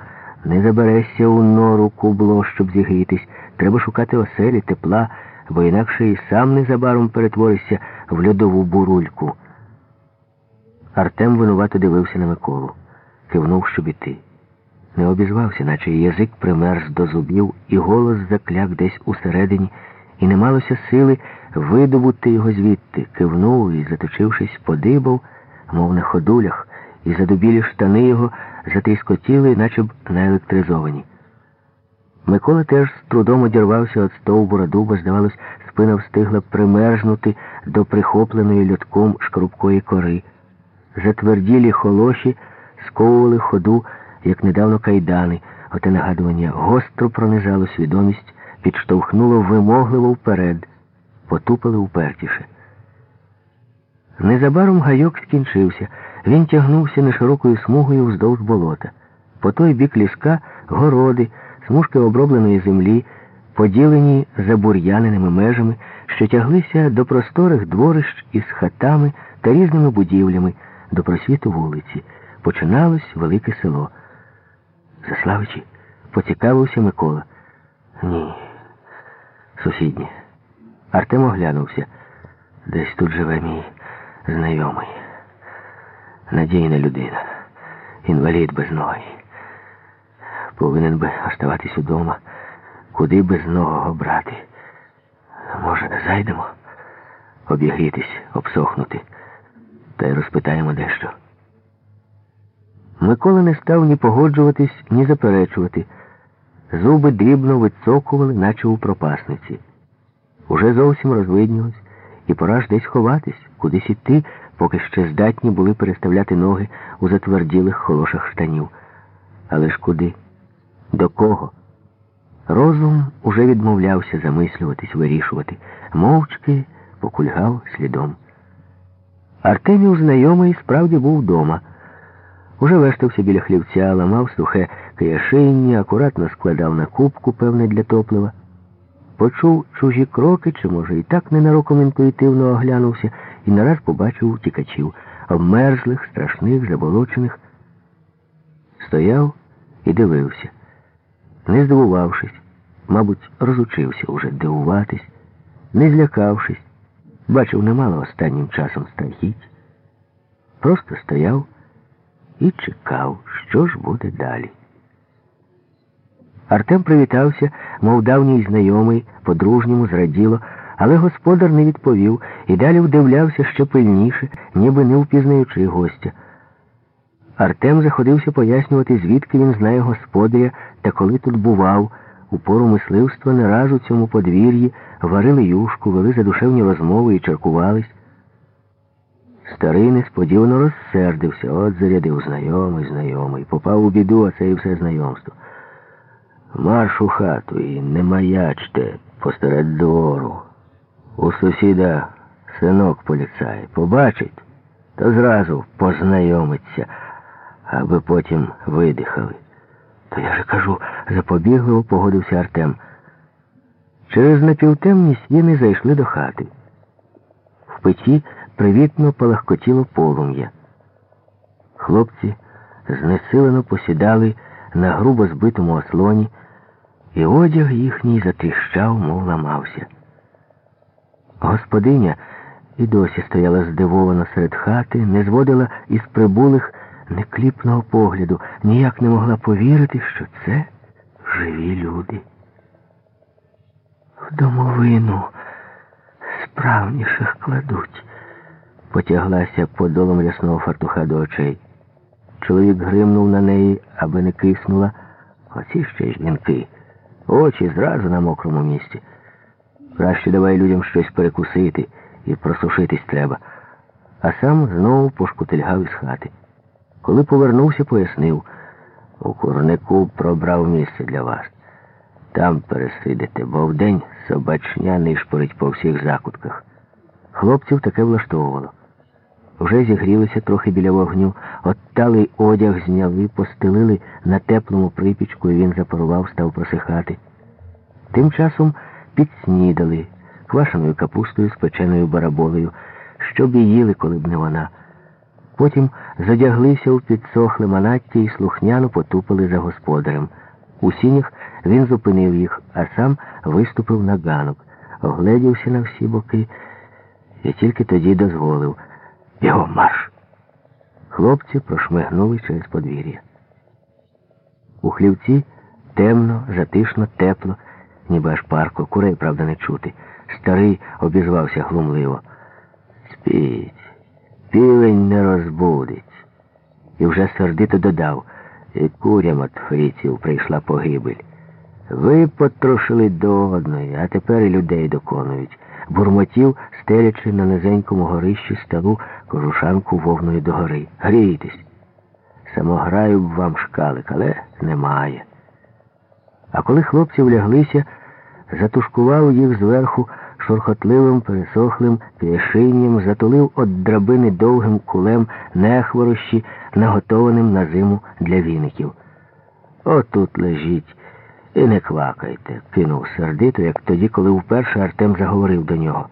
не заберешся у нору кубло, щоб зігрітись. Треба шукати оселі, тепла, бо інакше і сам незабаром перетворишся в льодову бурульку. Артем винувато дивився на Миколу, кивнув, щоб іти. Не обізвався, наче язик примерз до зубів, і голос закляк десь усередині, і не малося сили видобути його звідти, кивнув і, заточившись, подибав, мов на ходулях, і задубілі штани його затріскотіли, наче б наелектризовані. Микола теж з трудом одірвався від стовбура дуба, здавалось, спина встигла примерзнути до прихопленої льотком шкрупкої кори. Затверділі холоші сковували ходу, як недавно кайдани, оте нагадування гостро пронизало свідомість, підштовхнуло вимогливо вперед, потупили упертіше. Незабаром гайок скінчився. Він тягнувся неширокою смугою вздовж болота. По той бік ліска городи, смужки обробленої землі, поділені забур'яненими межами, що тяглися до просторих дворищ із хатами та різними будівлями до просвіту вулиці. Починалось велике село. Заславичі, поцікавився Микола. Ні, сусіднє. Артем оглянувся. Десь тут живе мій знайомий. Надійна людина. Інвалід без ноги. Повинен би оставатись удома, куди без нового брати. Може, зайдемо, обігрітись, обсохнути, та й розпитаємо дещо. Микола не став ні погоджуватись, ні заперечувати. Зуби дрібно вицокували, наче у пропасниці. Уже зовсім розвиднілось, і пора ж десь ховатись, кудись іти, поки ще здатні були переставляти ноги у затверділих холошах штанів. Але ж куди? До кого? Розум уже відмовлявся замислюватись, вирішувати. Мовчки покульгав слідом. Артемів знайомий справді був вдома. Уже вештався біля хлівця, ламав сухе кияшиння, акуратно складав на кубку, певне, для топлива. Почув чужі кроки, чи, може, і так ненароком інтуїтивно оглянувся, і нараз побачив утікачів, обмерзлих, страшних, заболочених. Стояв і дивився, не здивувавшись, мабуть, розучився уже дивуватись, не злякавшись, бачив немало останнім часом страхіть. Просто стояв і чекав, що ж буде далі. Артем привітався, мов давній знайомий, по-дружньому зраділо, але господар не відповів і далі вдивлявся ще пильніше, ніби не впізнаючи гостя. Артем заходився пояснювати, звідки він знає господаря та коли тут бував. У пору мисливства не раз у цьому подвір'ї варили юшку, вели задушевні розмови і чаркувались. Старий несподівано розсердився, от зарядив знайомий, знайомий, попав у біду, а це і все знайомство. Марш у хату і не маячте посеред двору. У сусіда синок поліцай. Побачить, то зразу познайомиться, аби потім видихали. То я же кажу, запобігливо погодився Артем. Через напівтемні стіни зайшли до хати. В печі привітно палахкотіло полум'я. Хлопці знесилено посідали на грубо збитому ослоні, і одяг їхній затріщав, мов ламався. Господиня і досі стояла здивовано серед хати, не зводила із прибулих некліпного погляду, ніяк не могла повірити, що це живі люди. В домовину справніших кладуть, потяглася подолом рясного фартуха до очей. Чоловік гримнув на неї, аби не киснула. Оці ще жінки. Очі зразу на мокрому місці. Краще давай людям щось перекусити і просушитись треба. А сам знову пошкутильгав із хати. Коли повернувся, пояснив, у курнику пробрав місце для вас. Там пересидите, бо вдень собачня нишпорить по всіх закутках. Хлопців таке влаштовувало. Вже зігрілися трохи біля вогню, отталий одяг зняли, постелили на теплому припічку, і він запарував, став просихати. Тим часом підснідали квашеною капустою з печеною бараболею, щоб і їли, коли б не вона. Потім задяглися у підсохле манаття і слухняно потупали за господарем. У сінях він зупинив їх, а сам виступив на ганок, огледівся на всі боки і тільки тоді дозволив. Його марш. Хлопці прошмигнули через подвір'я. У хлівці темно, затишно, тепло, ніби аж парко, курей, правда, не чути. Старий обізвався глумливо. Спіть, півень не розбудить. І вже сердито додав, і курям от фріців прийшла погибель. Ви потрошили до одної, а тепер і людей доконують. Бурмотів, стелячи на низенькому горищі стару кожушанку вовною догори. Грійтесь. Самограю б вам шкалик, але немає. А коли хлопці вляглися, затушкував їх зверху шорхотливим, пересохлим п'яшинням, затулив от драбини довгим кулем нехворощі, наготованим на зиму для віників. Отут лежіть. І не квакайте, кинув сердито, як тоді, коли вперше Артем заговорив до нього.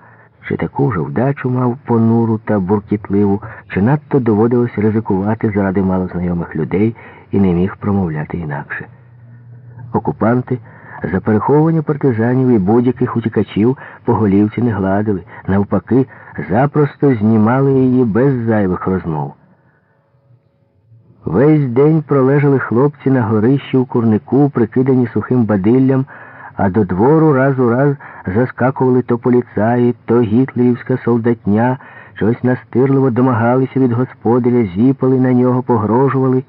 Чи таку вже вдачу мав понуру та буркітливу, чи надто доводилось ризикувати заради малознайомих людей і не міг промовляти інакше. Окупанти за переховування партизанів і будь-яких утікачів по голівці не гладили, навпаки, запросто знімали її без зайвих розмов. Весь день пролежали хлопці на горищі у курнику, прикидані сухим бадиллям, а до двору раз у раз заскакували то поліцаї, то гітлерівська солдатня, щось настирливо домагалися від господаря, зіпали на нього, погрожували.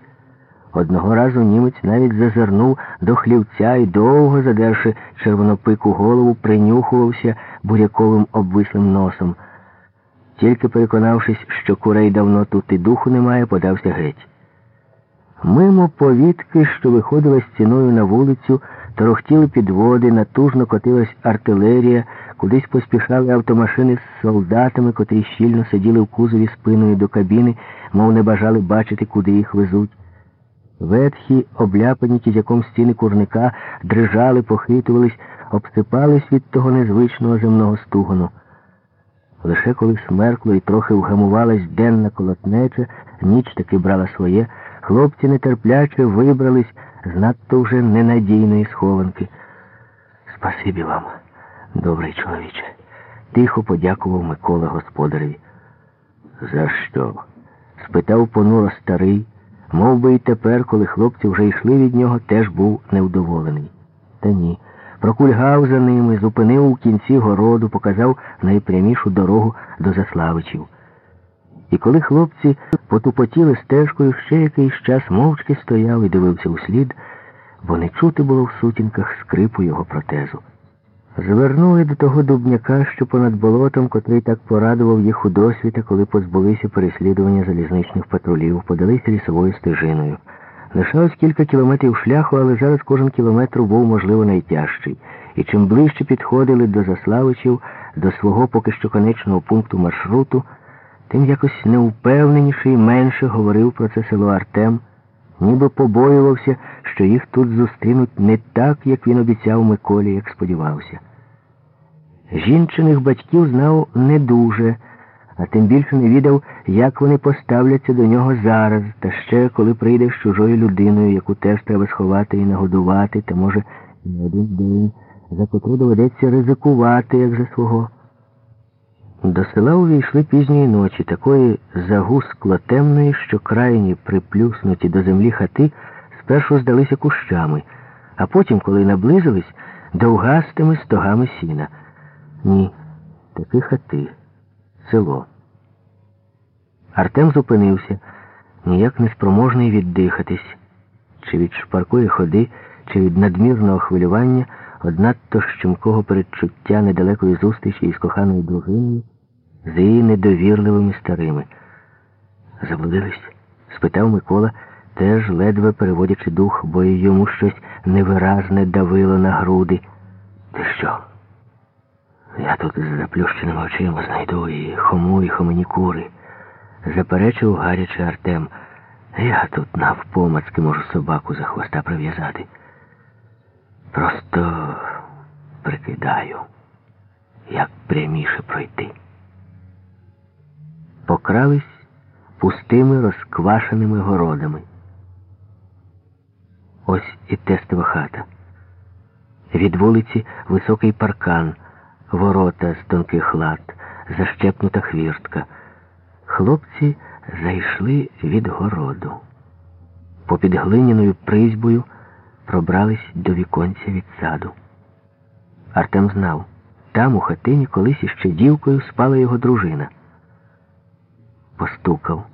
Одного разу німець навіть зазирнув до хлівця і довго, задерши червонопику голову, принюхувався буряковим обвислим носом. Тільки переконавшись, що курей давно тут і духу немає, подався геть. Мимо повітки, що виходила стіною на вулицю, торохтіли підводи, натужно котилась артилерія, кудись поспішали автомашини з солдатами, котрі щільно сиділи в кузові спиною до кабіни, мов не бажали бачити, куди їх везуть. Ветхі, обляпані кізяком стіни курника, дрижали, похитувались, обсипались від того незвичного земного стугону. Лише коли смеркло і трохи вгамувалась денна колотнеча, ніч таки брала своє. Хлопці нетерпляче вибрались з надто вже ненадійної схованки. Спасибі вам, добрий чоловіче, тихо подякував Микола господареві. За що? спитав понуро старий, мов би і тепер, коли хлопці вже йшли від нього, теж був невдоволений. Та ні. Прокульгав за ними, зупинив у кінці городу, показав найпрямішу дорогу до Заславичів. І коли хлопці потупотіли стежкою, ще якийсь час мовчки стояв і дивився услід, бо не чути було в сутінках скрипу його протезу. Звернули до того дубняка, що понад болотом, котрий так порадував їх у досвіта, коли позбулися переслідування залізничних патрулів, подалися лісовою стежиною. Лишалось кілька кілометрів шляху, але зараз кожен кілометр був, можливо, найтяжчий. І чим ближче підходили до Заславичів, до свого поки що конечного пункту маршруту, тим якось неупевненіше і менше говорив про це село Артем, ніби побоювався, що їх тут зустрінуть не так, як він обіцяв Миколі, як сподівався. Жінчиних батьків знав не дуже, а тим більше не відав, як вони поставляться до нього зараз, та ще коли прийде з чужою людиною, яку теж треба сховати і нагодувати, та може не один день, за котру доведеться ризикувати, як за свого. До села увійшли пізньої ночі, такої загускло темної, що крайні приплюснуті до землі хати спершу здалися кущами, а потім, коли наблизились, довгастими стогами сіна. Ні, таки хати, село. Артем зупинився, ніяк неспроможний віддихатись, чи від шпаркої ходи, чи від надмірного хвилювання, однадто щемкого передчуття недалекої зустрічі із коханою дружиною, з її недовірливими старими. Заблудились? спитав Микола, теж ледве переводячи дух, бо йому щось невиразне давило на груди. Ти що? Я тут з заплющеними очима знайду і хому, і хомені кури. Заперечив гаряче Артем. Я тут навпомацки можу собаку за хвоста прив'язати. Просто прикидаю, як пряміше пройти. Покрались пустими розквашеними городами. Ось і тестова хата. Від вулиці високий паркан, ворота з тонких лад, защепнута хвіртка. Хлопці зайшли від городу. Попід глиняною призьбою пробрались до віконця від саду. Артем знав, там у хатині колись іще дівкою спала його дружина. Постукав.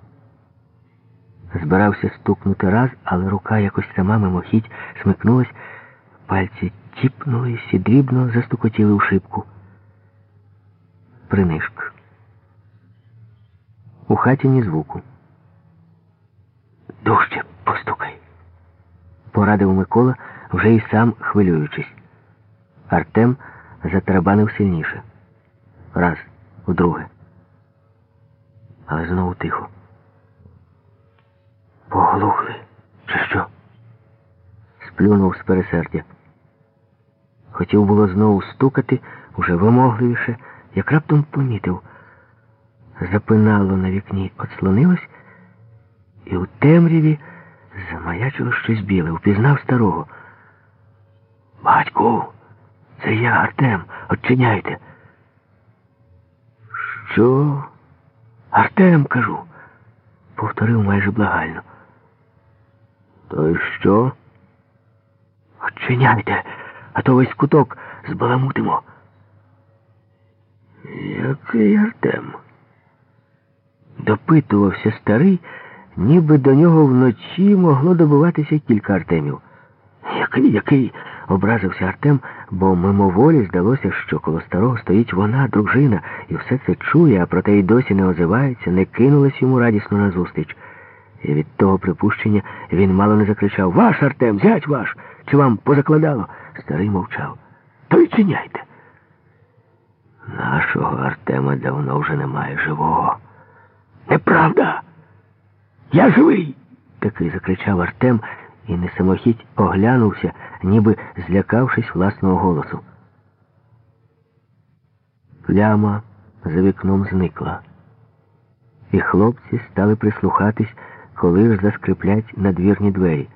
Збирався стукнути раз, але рука якось сама мимохідь смикнулась, пальці тіпнулись і дрібно застукотіли у шибку. Принишк. У хаті ні звуку. Дужче постукай, порадив Микола, вже й сам хвилюючись. Артем затарабанив сильніше. Раз, удруге. Але знову тихо. Поглухли, чи що? Сплюнув з пересердя. Хотів було знову стукати, уже вимогливіше, як раптом помітив. Запинало на вікні, отслонилось, і у темряві замаячило щось біле, упізнав старого. Батьку, це я, Артем, Отчиняйте. Що? Артем, кажу, повторив майже благально. То й що? Отчиняйте, а то весь куток збаламутимо. Який Артем? Допитувався старий, ніби до нього вночі могло добиватися кілька Артемів. Який, який? образився Артем, бо мимоволі здалося, що коло старого стоїть вона, дружина, і все це чує, а проте й досі не озивається, не кинулась йому радісно назустріч. І від того припущення він мало не закричав Ваш Артем, зять ваш! Чи вам позакладало? Старий мовчав. То відчиняйте. Нашого Артема давно вже немає живого. Неправда. Я живий. Такий закричав Артем і не самохідь оглянувся, ніби злякавшись власного голосу. Пляма за вікном зникла, і хлопці стали прислухатись, коли ж заскриплять надвірні двері.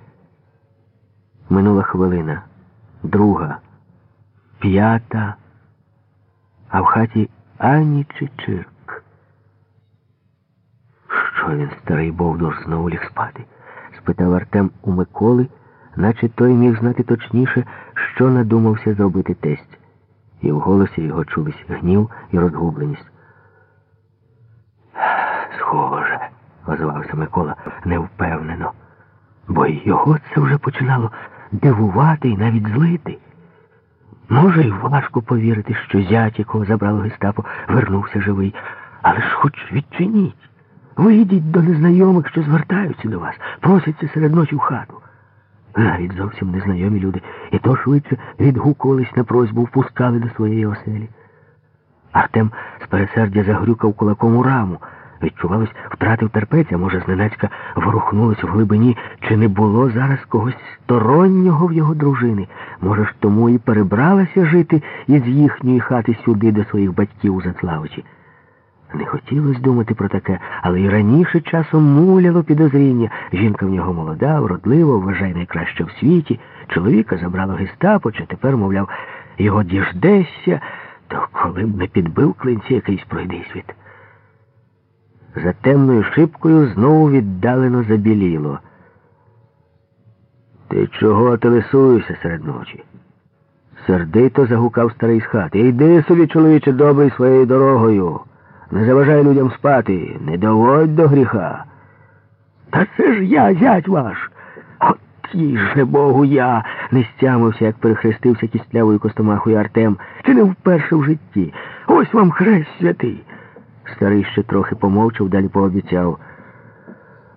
Минула хвилина, друга, п'ята, а в хаті ані чи Що він, старий Бовдур, знову ліг спати? спитав Артем у Миколи, наче той міг знати точніше, що надумався зробити тесть. І в голосі його чулись гнів і розгубленість. Схоже, озвався Микола невпевнено, бо його це вже починало дивувати і навіть злити. Може, й важко повірити, що зять, якого забрало гестапо, вернувся живий, але ж хоч відчиніть. Вийдіть до незнайомих, що звертаються до вас, просяться серед ночі в хату. Навіть зовсім незнайомі люди і то швидше відгукувались на просьбу, впускали до своєї оселі. Артем з пересердя загрюкав кулаком у раму. Відчувалось, втратив терпець, а може, зненацька ворухнулось в глибині, чи не було зараз когось стороннього в його дружини. Може ж, тому і перебралася жити із їхньої хати сюди до своїх батьків у Заславичі. Не хотілося думати про таке, але й раніше часом муляло підозріння. Жінка в нього молода, вродлива, вважає найкраще в світі. Чоловіка забрало гестапо, чи тепер, мовляв, його діждешся, то коли б не підбив клинці якийсь пройдий світ. За темною шибкою знову віддалено забіліло. Ти чого телесуєшся серед ночі? Сердито загукав старий з хати. Йди собі, чоловіче, добрий своєю дорогою. Не заважай людям спати, не доводь до гріха. Та це ж я, зять ваш. От їй же Богу я, не стямився, як перехрестився кістлявою костомахою Артем. Чи не вперше в житті? Ось вам хрест святий. Старий ще трохи помовчав, далі пообіцяв.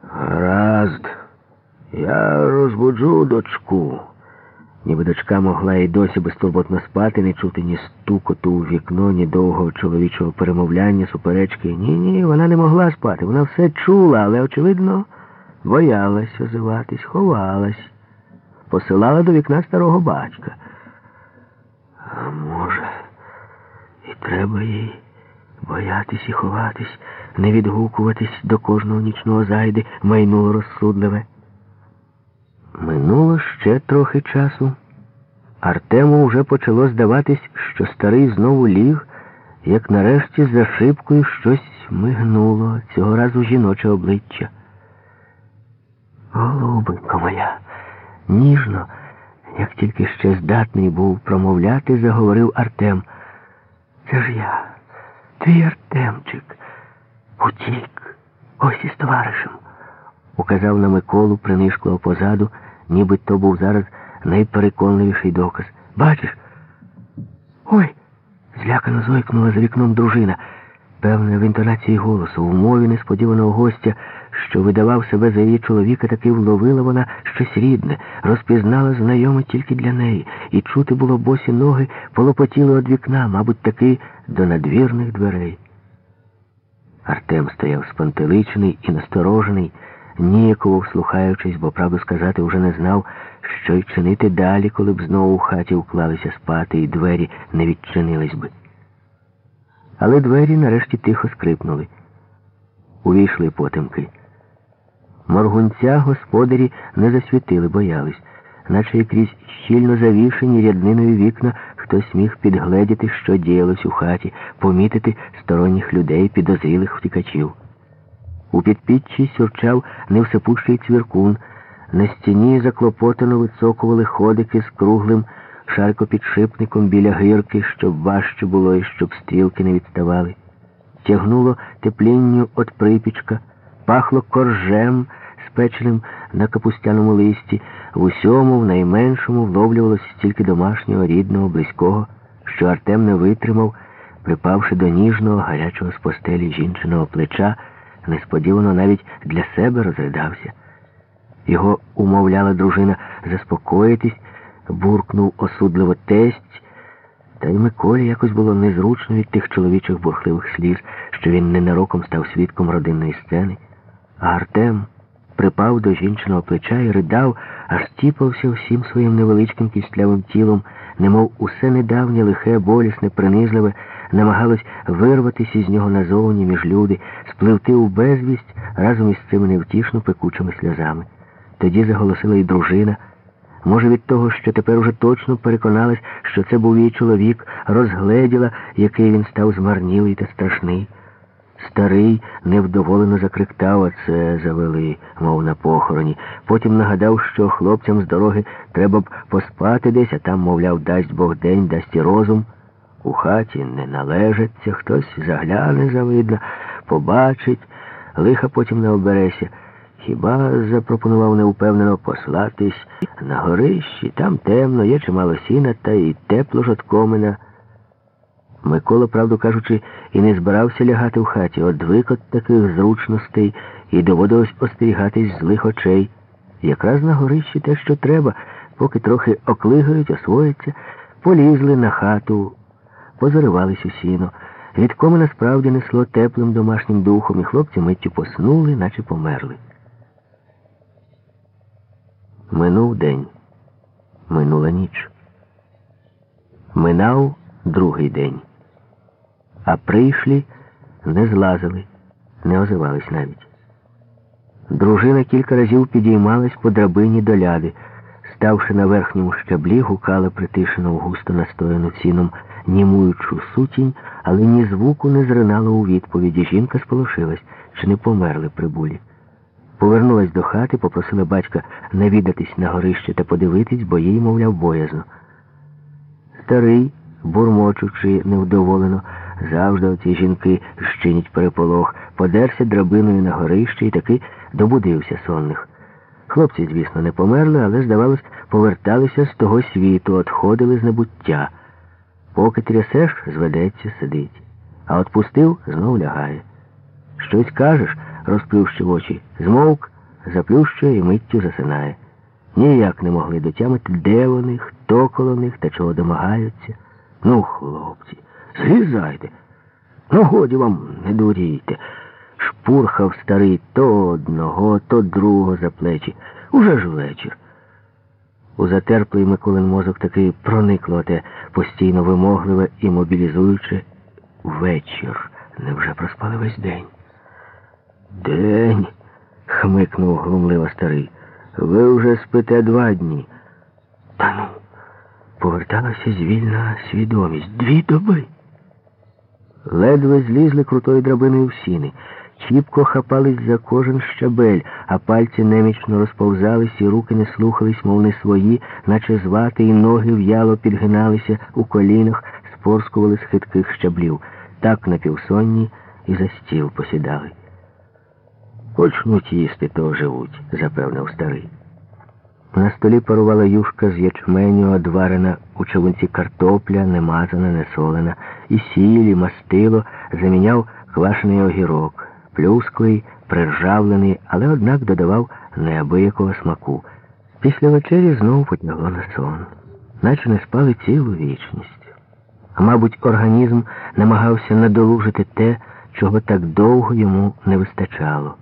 Гаразд, я розбуджу дочку. Ніби дочка могла і досі безтурботно спати, не чути ні стукоту у вікно, ні довгого чоловічого перемовляння, суперечки. Ні, ні, вона не могла спати. Вона все чула, але, очевидно, боялась озиватись, ховалась, посилала до вікна старого батька. А може, і треба їй боятись і ховатись, не відгукуватись до кожного нічного зайди, майнуло розсудливе. Минуло ще трохи часу. Артему вже почало здаватись, що старий знову ліг, як нарешті за шибкою щось мигнуло, цього разу жіноче обличчя. Голубенько моя, ніжно, як тільки ще здатний був промовляти, заговорив Артем. Це ж я, твій Артемчик, утік, ось із товаришем, указав на Миколу, принишкло позаду ніби то був зараз найпереконливіший доказ. Бачиш? Ой! злякано зойкнула за вікном дружина. Певне, в інтонації голосу, в мові несподіваного гостя, що видавав себе за її чоловіка, таки вловила вона щось рідне, розпізнала знайоме тільки для неї, і чути було босі ноги, полопотіли від вікна, мабуть, таки до надвірних дверей. Артем стояв спантеличений і насторожений ніяково вслухаючись, бо, правду сказати, вже не знав, що й чинити далі, коли б знову в хаті уклалися спати, і двері не відчинились би. Але двері нарешті тихо скрипнули. Увійшли потемки. Моргунця господарі не засвітили, боялись, наче і крізь щільно завішені рядниною вікна хтось міг підгледіти, що діялось у хаті, помітити сторонніх людей, підозрілих втікачів. У підпіччі сюрчав невсепущий цвіркун, на стіні заклопотано вицокували ходики з круглим шаркопідшипником біля гирки, щоб важче було і щоб стрілки не відставали. Тягнуло теплінню от припічка, пахло коржем, спеченим на капустяному листі, в усьому, в найменшому, вловлювалося стільки домашнього, рідного, близького, що Артем не витримав, припавши до ніжного, гарячого з постелі жінчиного плеча несподівано навіть для себе розридався. Його умовляла дружина заспокоїтись, буркнув осудливо тесть, та й Миколі якось було незручно від тих чоловічих бурхливих сліз, що він ненароком став свідком родинної сцени. А Артем припав до жінчиного плеча і ридав, аж тіпався всім своїм невеличким кістлявим тілом, немов усе недавнє лихе, болісне, принизливе намагалось вирватися із нього назовні між люди, спливти у безвість разом із цими невтішно пекучими сльозами. Тоді заголосила й дружина. Може, від того, що тепер уже точно переконалась, що це був її чоловік, розгледіла, який він став змарнілий та страшний. Старий невдоволено закриктав, а це завели, мов на похороні. Потім нагадав, що хлопцям з дороги треба б поспати десь, а там, мовляв, дасть Бог день, дасть і розум. У хаті не належаться, хтось загляне завидно, побачить, лиха потім не обереся. Хіба запропонував неупевнено послатись на горищі, там темно, є чимало сіна, та й тепло жодкомина. Микола, правду кажучи, і не збирався лягати в хаті, одвик от таких зручностей і доводилось остерігатись злих очей. Якраз на горищі те, що треба, поки трохи оклигають, освояться, полізли на хату позаривались у сіно. Від комина справді несло теплим домашнім духом, і хлопці миттю поснули, наче померли. Минув день, минула ніч. Минав другий день. А прийшлі не злазили, не озивались навіть. Дружина кілька разів підіймалась по драбині до ляди. Ставши на верхньому щаблі, гукала притишену густо настояну сіном німуючу сутінь, але ні звуку не зринало у відповіді. Жінка сполошилась, чи не померли прибулі. Повернулась до хати, попросила батька навідатись на горище та подивитись, бо їй, мовляв, боязно. Старий, бурмочучи невдоволено, завжди оці жінки щинять переполох, подерся драбиною на горище і таки добудився сонних. Хлопці, звісно, не померли, але, здавалось, поверталися з того світу, отходили з небуття. Поки трясеш, зведеться, сидить. А от пустив, знов лягає. Щось кажеш, розплющив очі, змовк, заплющує і миттю засинає. Ніяк не могли дотямити, де вони, хто коло них та чого домагаються. Ну, хлопці, злізайте. Ну, годі вам, не дурійте. Шпурхав старий то одного, то другого за плечі. Уже ж вечір. У затерплий Миколин мозок таки проникло те постійно вимогливе і мобілізуюче вечір. Невже проспали весь день? День, хмикнув глумливо старий. Ви вже спите два дні. Та ну, поверталася звільна свідомість. Дві доби. Ледве злізли крутою драбиною в сіни. Чіпко хапались за кожен щабель, а пальці немічно розповзались, і руки не слухались, мов не свої, наче звати, і ноги в'яло підгиналися у колінах, спорскували з хитких щаблів. Так напівсонні і за стіл посідали. Почнуть їсти, то оживуть, запевнив старий. На столі парувала юшка з ячменю, одварена у човунці картопля, не мазана, не солена, і мастило заміняв квашений огірок, плюсклий, приржавлений, але однак додавав неабиякого смаку. Після вечері знову потягло на сон, наче не спали цілу вічність. А мабуть, організм намагався надолужити те, чого так довго йому не вистачало,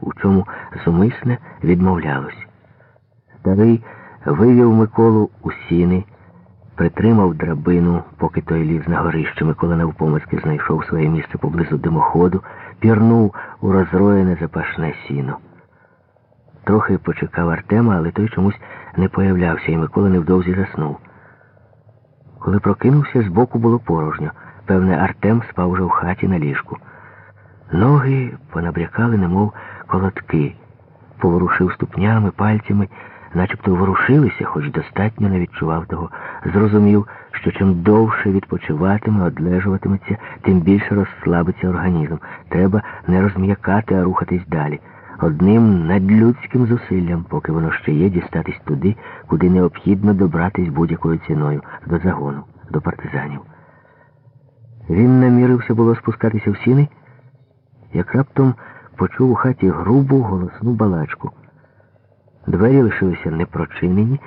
у чому зумисне відмовлялось. Старий вивів Миколу у сіни, притримав драбину, поки той ліз на горище. Микола навпомацьки знайшов своє місце поблизу димоходу, пірнув у розроєне запашне сіно. Трохи почекав Артема, але той чомусь не появлявся, і Микола невдовзі заснув. Коли прокинувся, збоку було порожньо. Певне, Артем спав вже в хаті на ліжку. Ноги понабрякали, немов колотки, поворушив ступнями, пальцями начебто ворушилися, хоч достатньо не відчував того. Зрозумів, що чим довше відпочиватиме, одлежуватиметься, тим більше розслабиться організм. Треба не розм'якати, а рухатись далі. Одним надлюдським зусиллям, поки воно ще є, дістатись туди, куди необхідно добратись будь-якою ціною, до загону, до партизанів. Він намірився було спускатися в сіни, як раптом почув у хаті грубу голосну балачку. Двері лишилися непрочинені.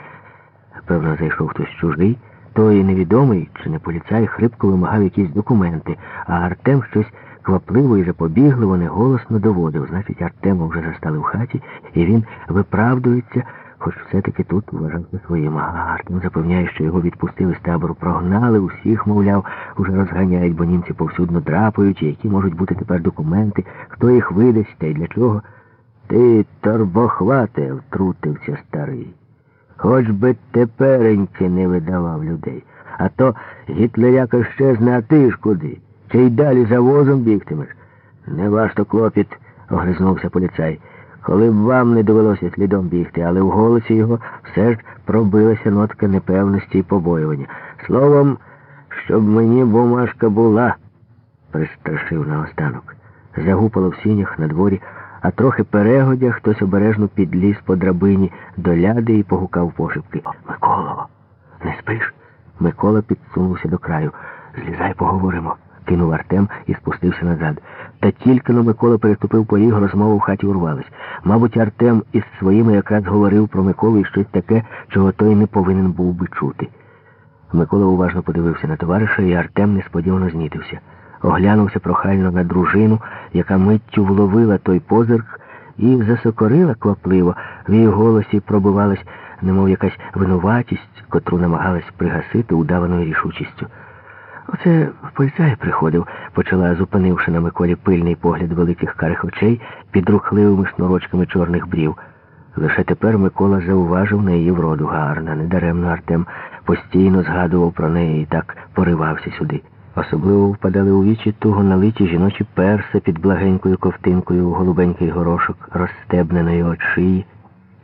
Певно, зайшов хтось чужий. Той невідомий, чи не поліцай, хрипко вимагав якісь документи, а Артем щось квапливо і запобігливо, неголосно доводив. Значить, Артема вже застали в хаті, і він виправдується, хоч все-таки тут вважав за своїм. А Артем запевняє, що його відпустили з табору, прогнали, усіх, мовляв, уже розганяють, бо німці повсюдно драпають, і які можуть бути тепер документи, хто їх видасть та й для чого. Ти, торбохвате, втрутився старий. Хоч би тепереньки не видавав людей. А то гітлеряка щезне, а ти ж куди? Чи й далі за возом бігтимеш? Не ваш то клопіт, огризнувся поліцай. Коли б вам не довелося слідом бігти, але в голосі його все ж пробилася нотка непевності і побоювання. Словом, щоб мені бумажка була, пристрашив наостанок. Загупало в сінях на дворі а трохи перегодя хтось обережно підліз по драбині до ляди і погукав пошепки. Миколо, не спиш? Микола підсунувся до краю. Злізай, поговоримо, кинув Артем і спустився назад. Та тільки но Микола переступив поріг, розмова в хаті урвалась. Мабуть, Артем із своїми якраз говорив про Миколу і щось таке, чого той не повинен був би чути. Микола уважно подивився на товариша, і Артем несподівано знітився. Оглянувся прохально на дружину, яка миттю вловила той позирк і засокорила квапливо. В її голосі пробивалась, немов якась винуватість, котру намагалась пригасити удаваною рішучістю. Оце поліцай приходив, почала, зупинивши на Миколі пильний погляд великих карих очей під рухливими шнурочками чорних брів. Лише тепер Микола зауважив на її вроду гарна. Недаремно Артем постійно згадував про неї і так поривався сюди. Особливо впадали у вічі туго налиті жіночі перса під благенькою ковтинкою у голубенький горошок, розстебненої от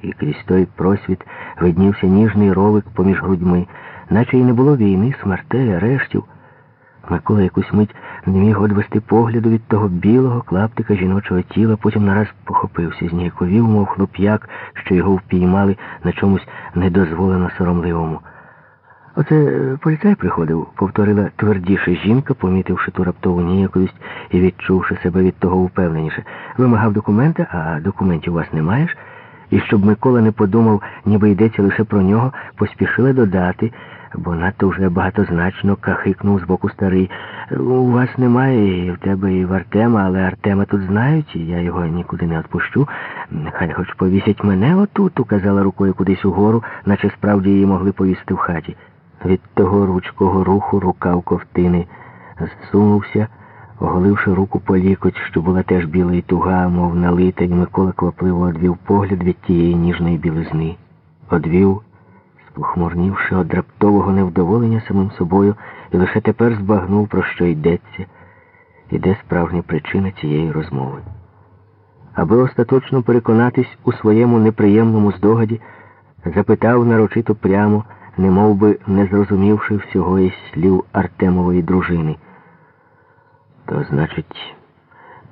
і крізь той просвіт виднівся ніжний ровик поміж грудьми, наче й не було війни, смертей, арештів. Микола якусь мить не міг одвести погляду від того білого клаптика жіночого тіла, потім нараз похопився, зніяковів, мов хлоп'як, що його впіймали на чомусь недозволено соромливому. Оце е, поліцай приходив, повторила твердіше жінка, помітивши ту раптову ніяковість і відчувши себе від того впевненіше. Вимагав документи, а документів у вас не маєш. І щоб Микола не подумав, ніби йдеться лише про нього, поспішила додати, бо надто вже багатозначно кахикнув з боку старий. У вас немає і в тебе, і в Артема, але Артема тут знають, і я його нікуди не відпущу. Хай хоч повісять мене отут, указала рукою кудись угору, наче справді її могли повісити в хаті. Від того ручкого руху рукав ковтини зсунувся, оголивши руку по лікоть, що була теж біла і туга, мов налита, і Микола квапливо одвів погляд від тієї ніжної білизни. Одвів, спохмурнівши од раптового невдоволення самим собою, і лише тепер збагнув, про що йдеться, і де справжня причина цієї розмови. Аби остаточно переконатись у своєму неприємному здогаді, запитав нарочито прямо, не би не зрозумівши всього із слів Артемової дружини. То, значить,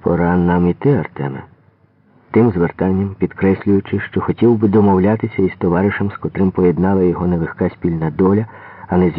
пора нам іти, Артеме. Тим звертанням, підкреслюючи, що хотів би домовлятися із товаришем, з котрим поєднала його нелегка спільна доля, а не з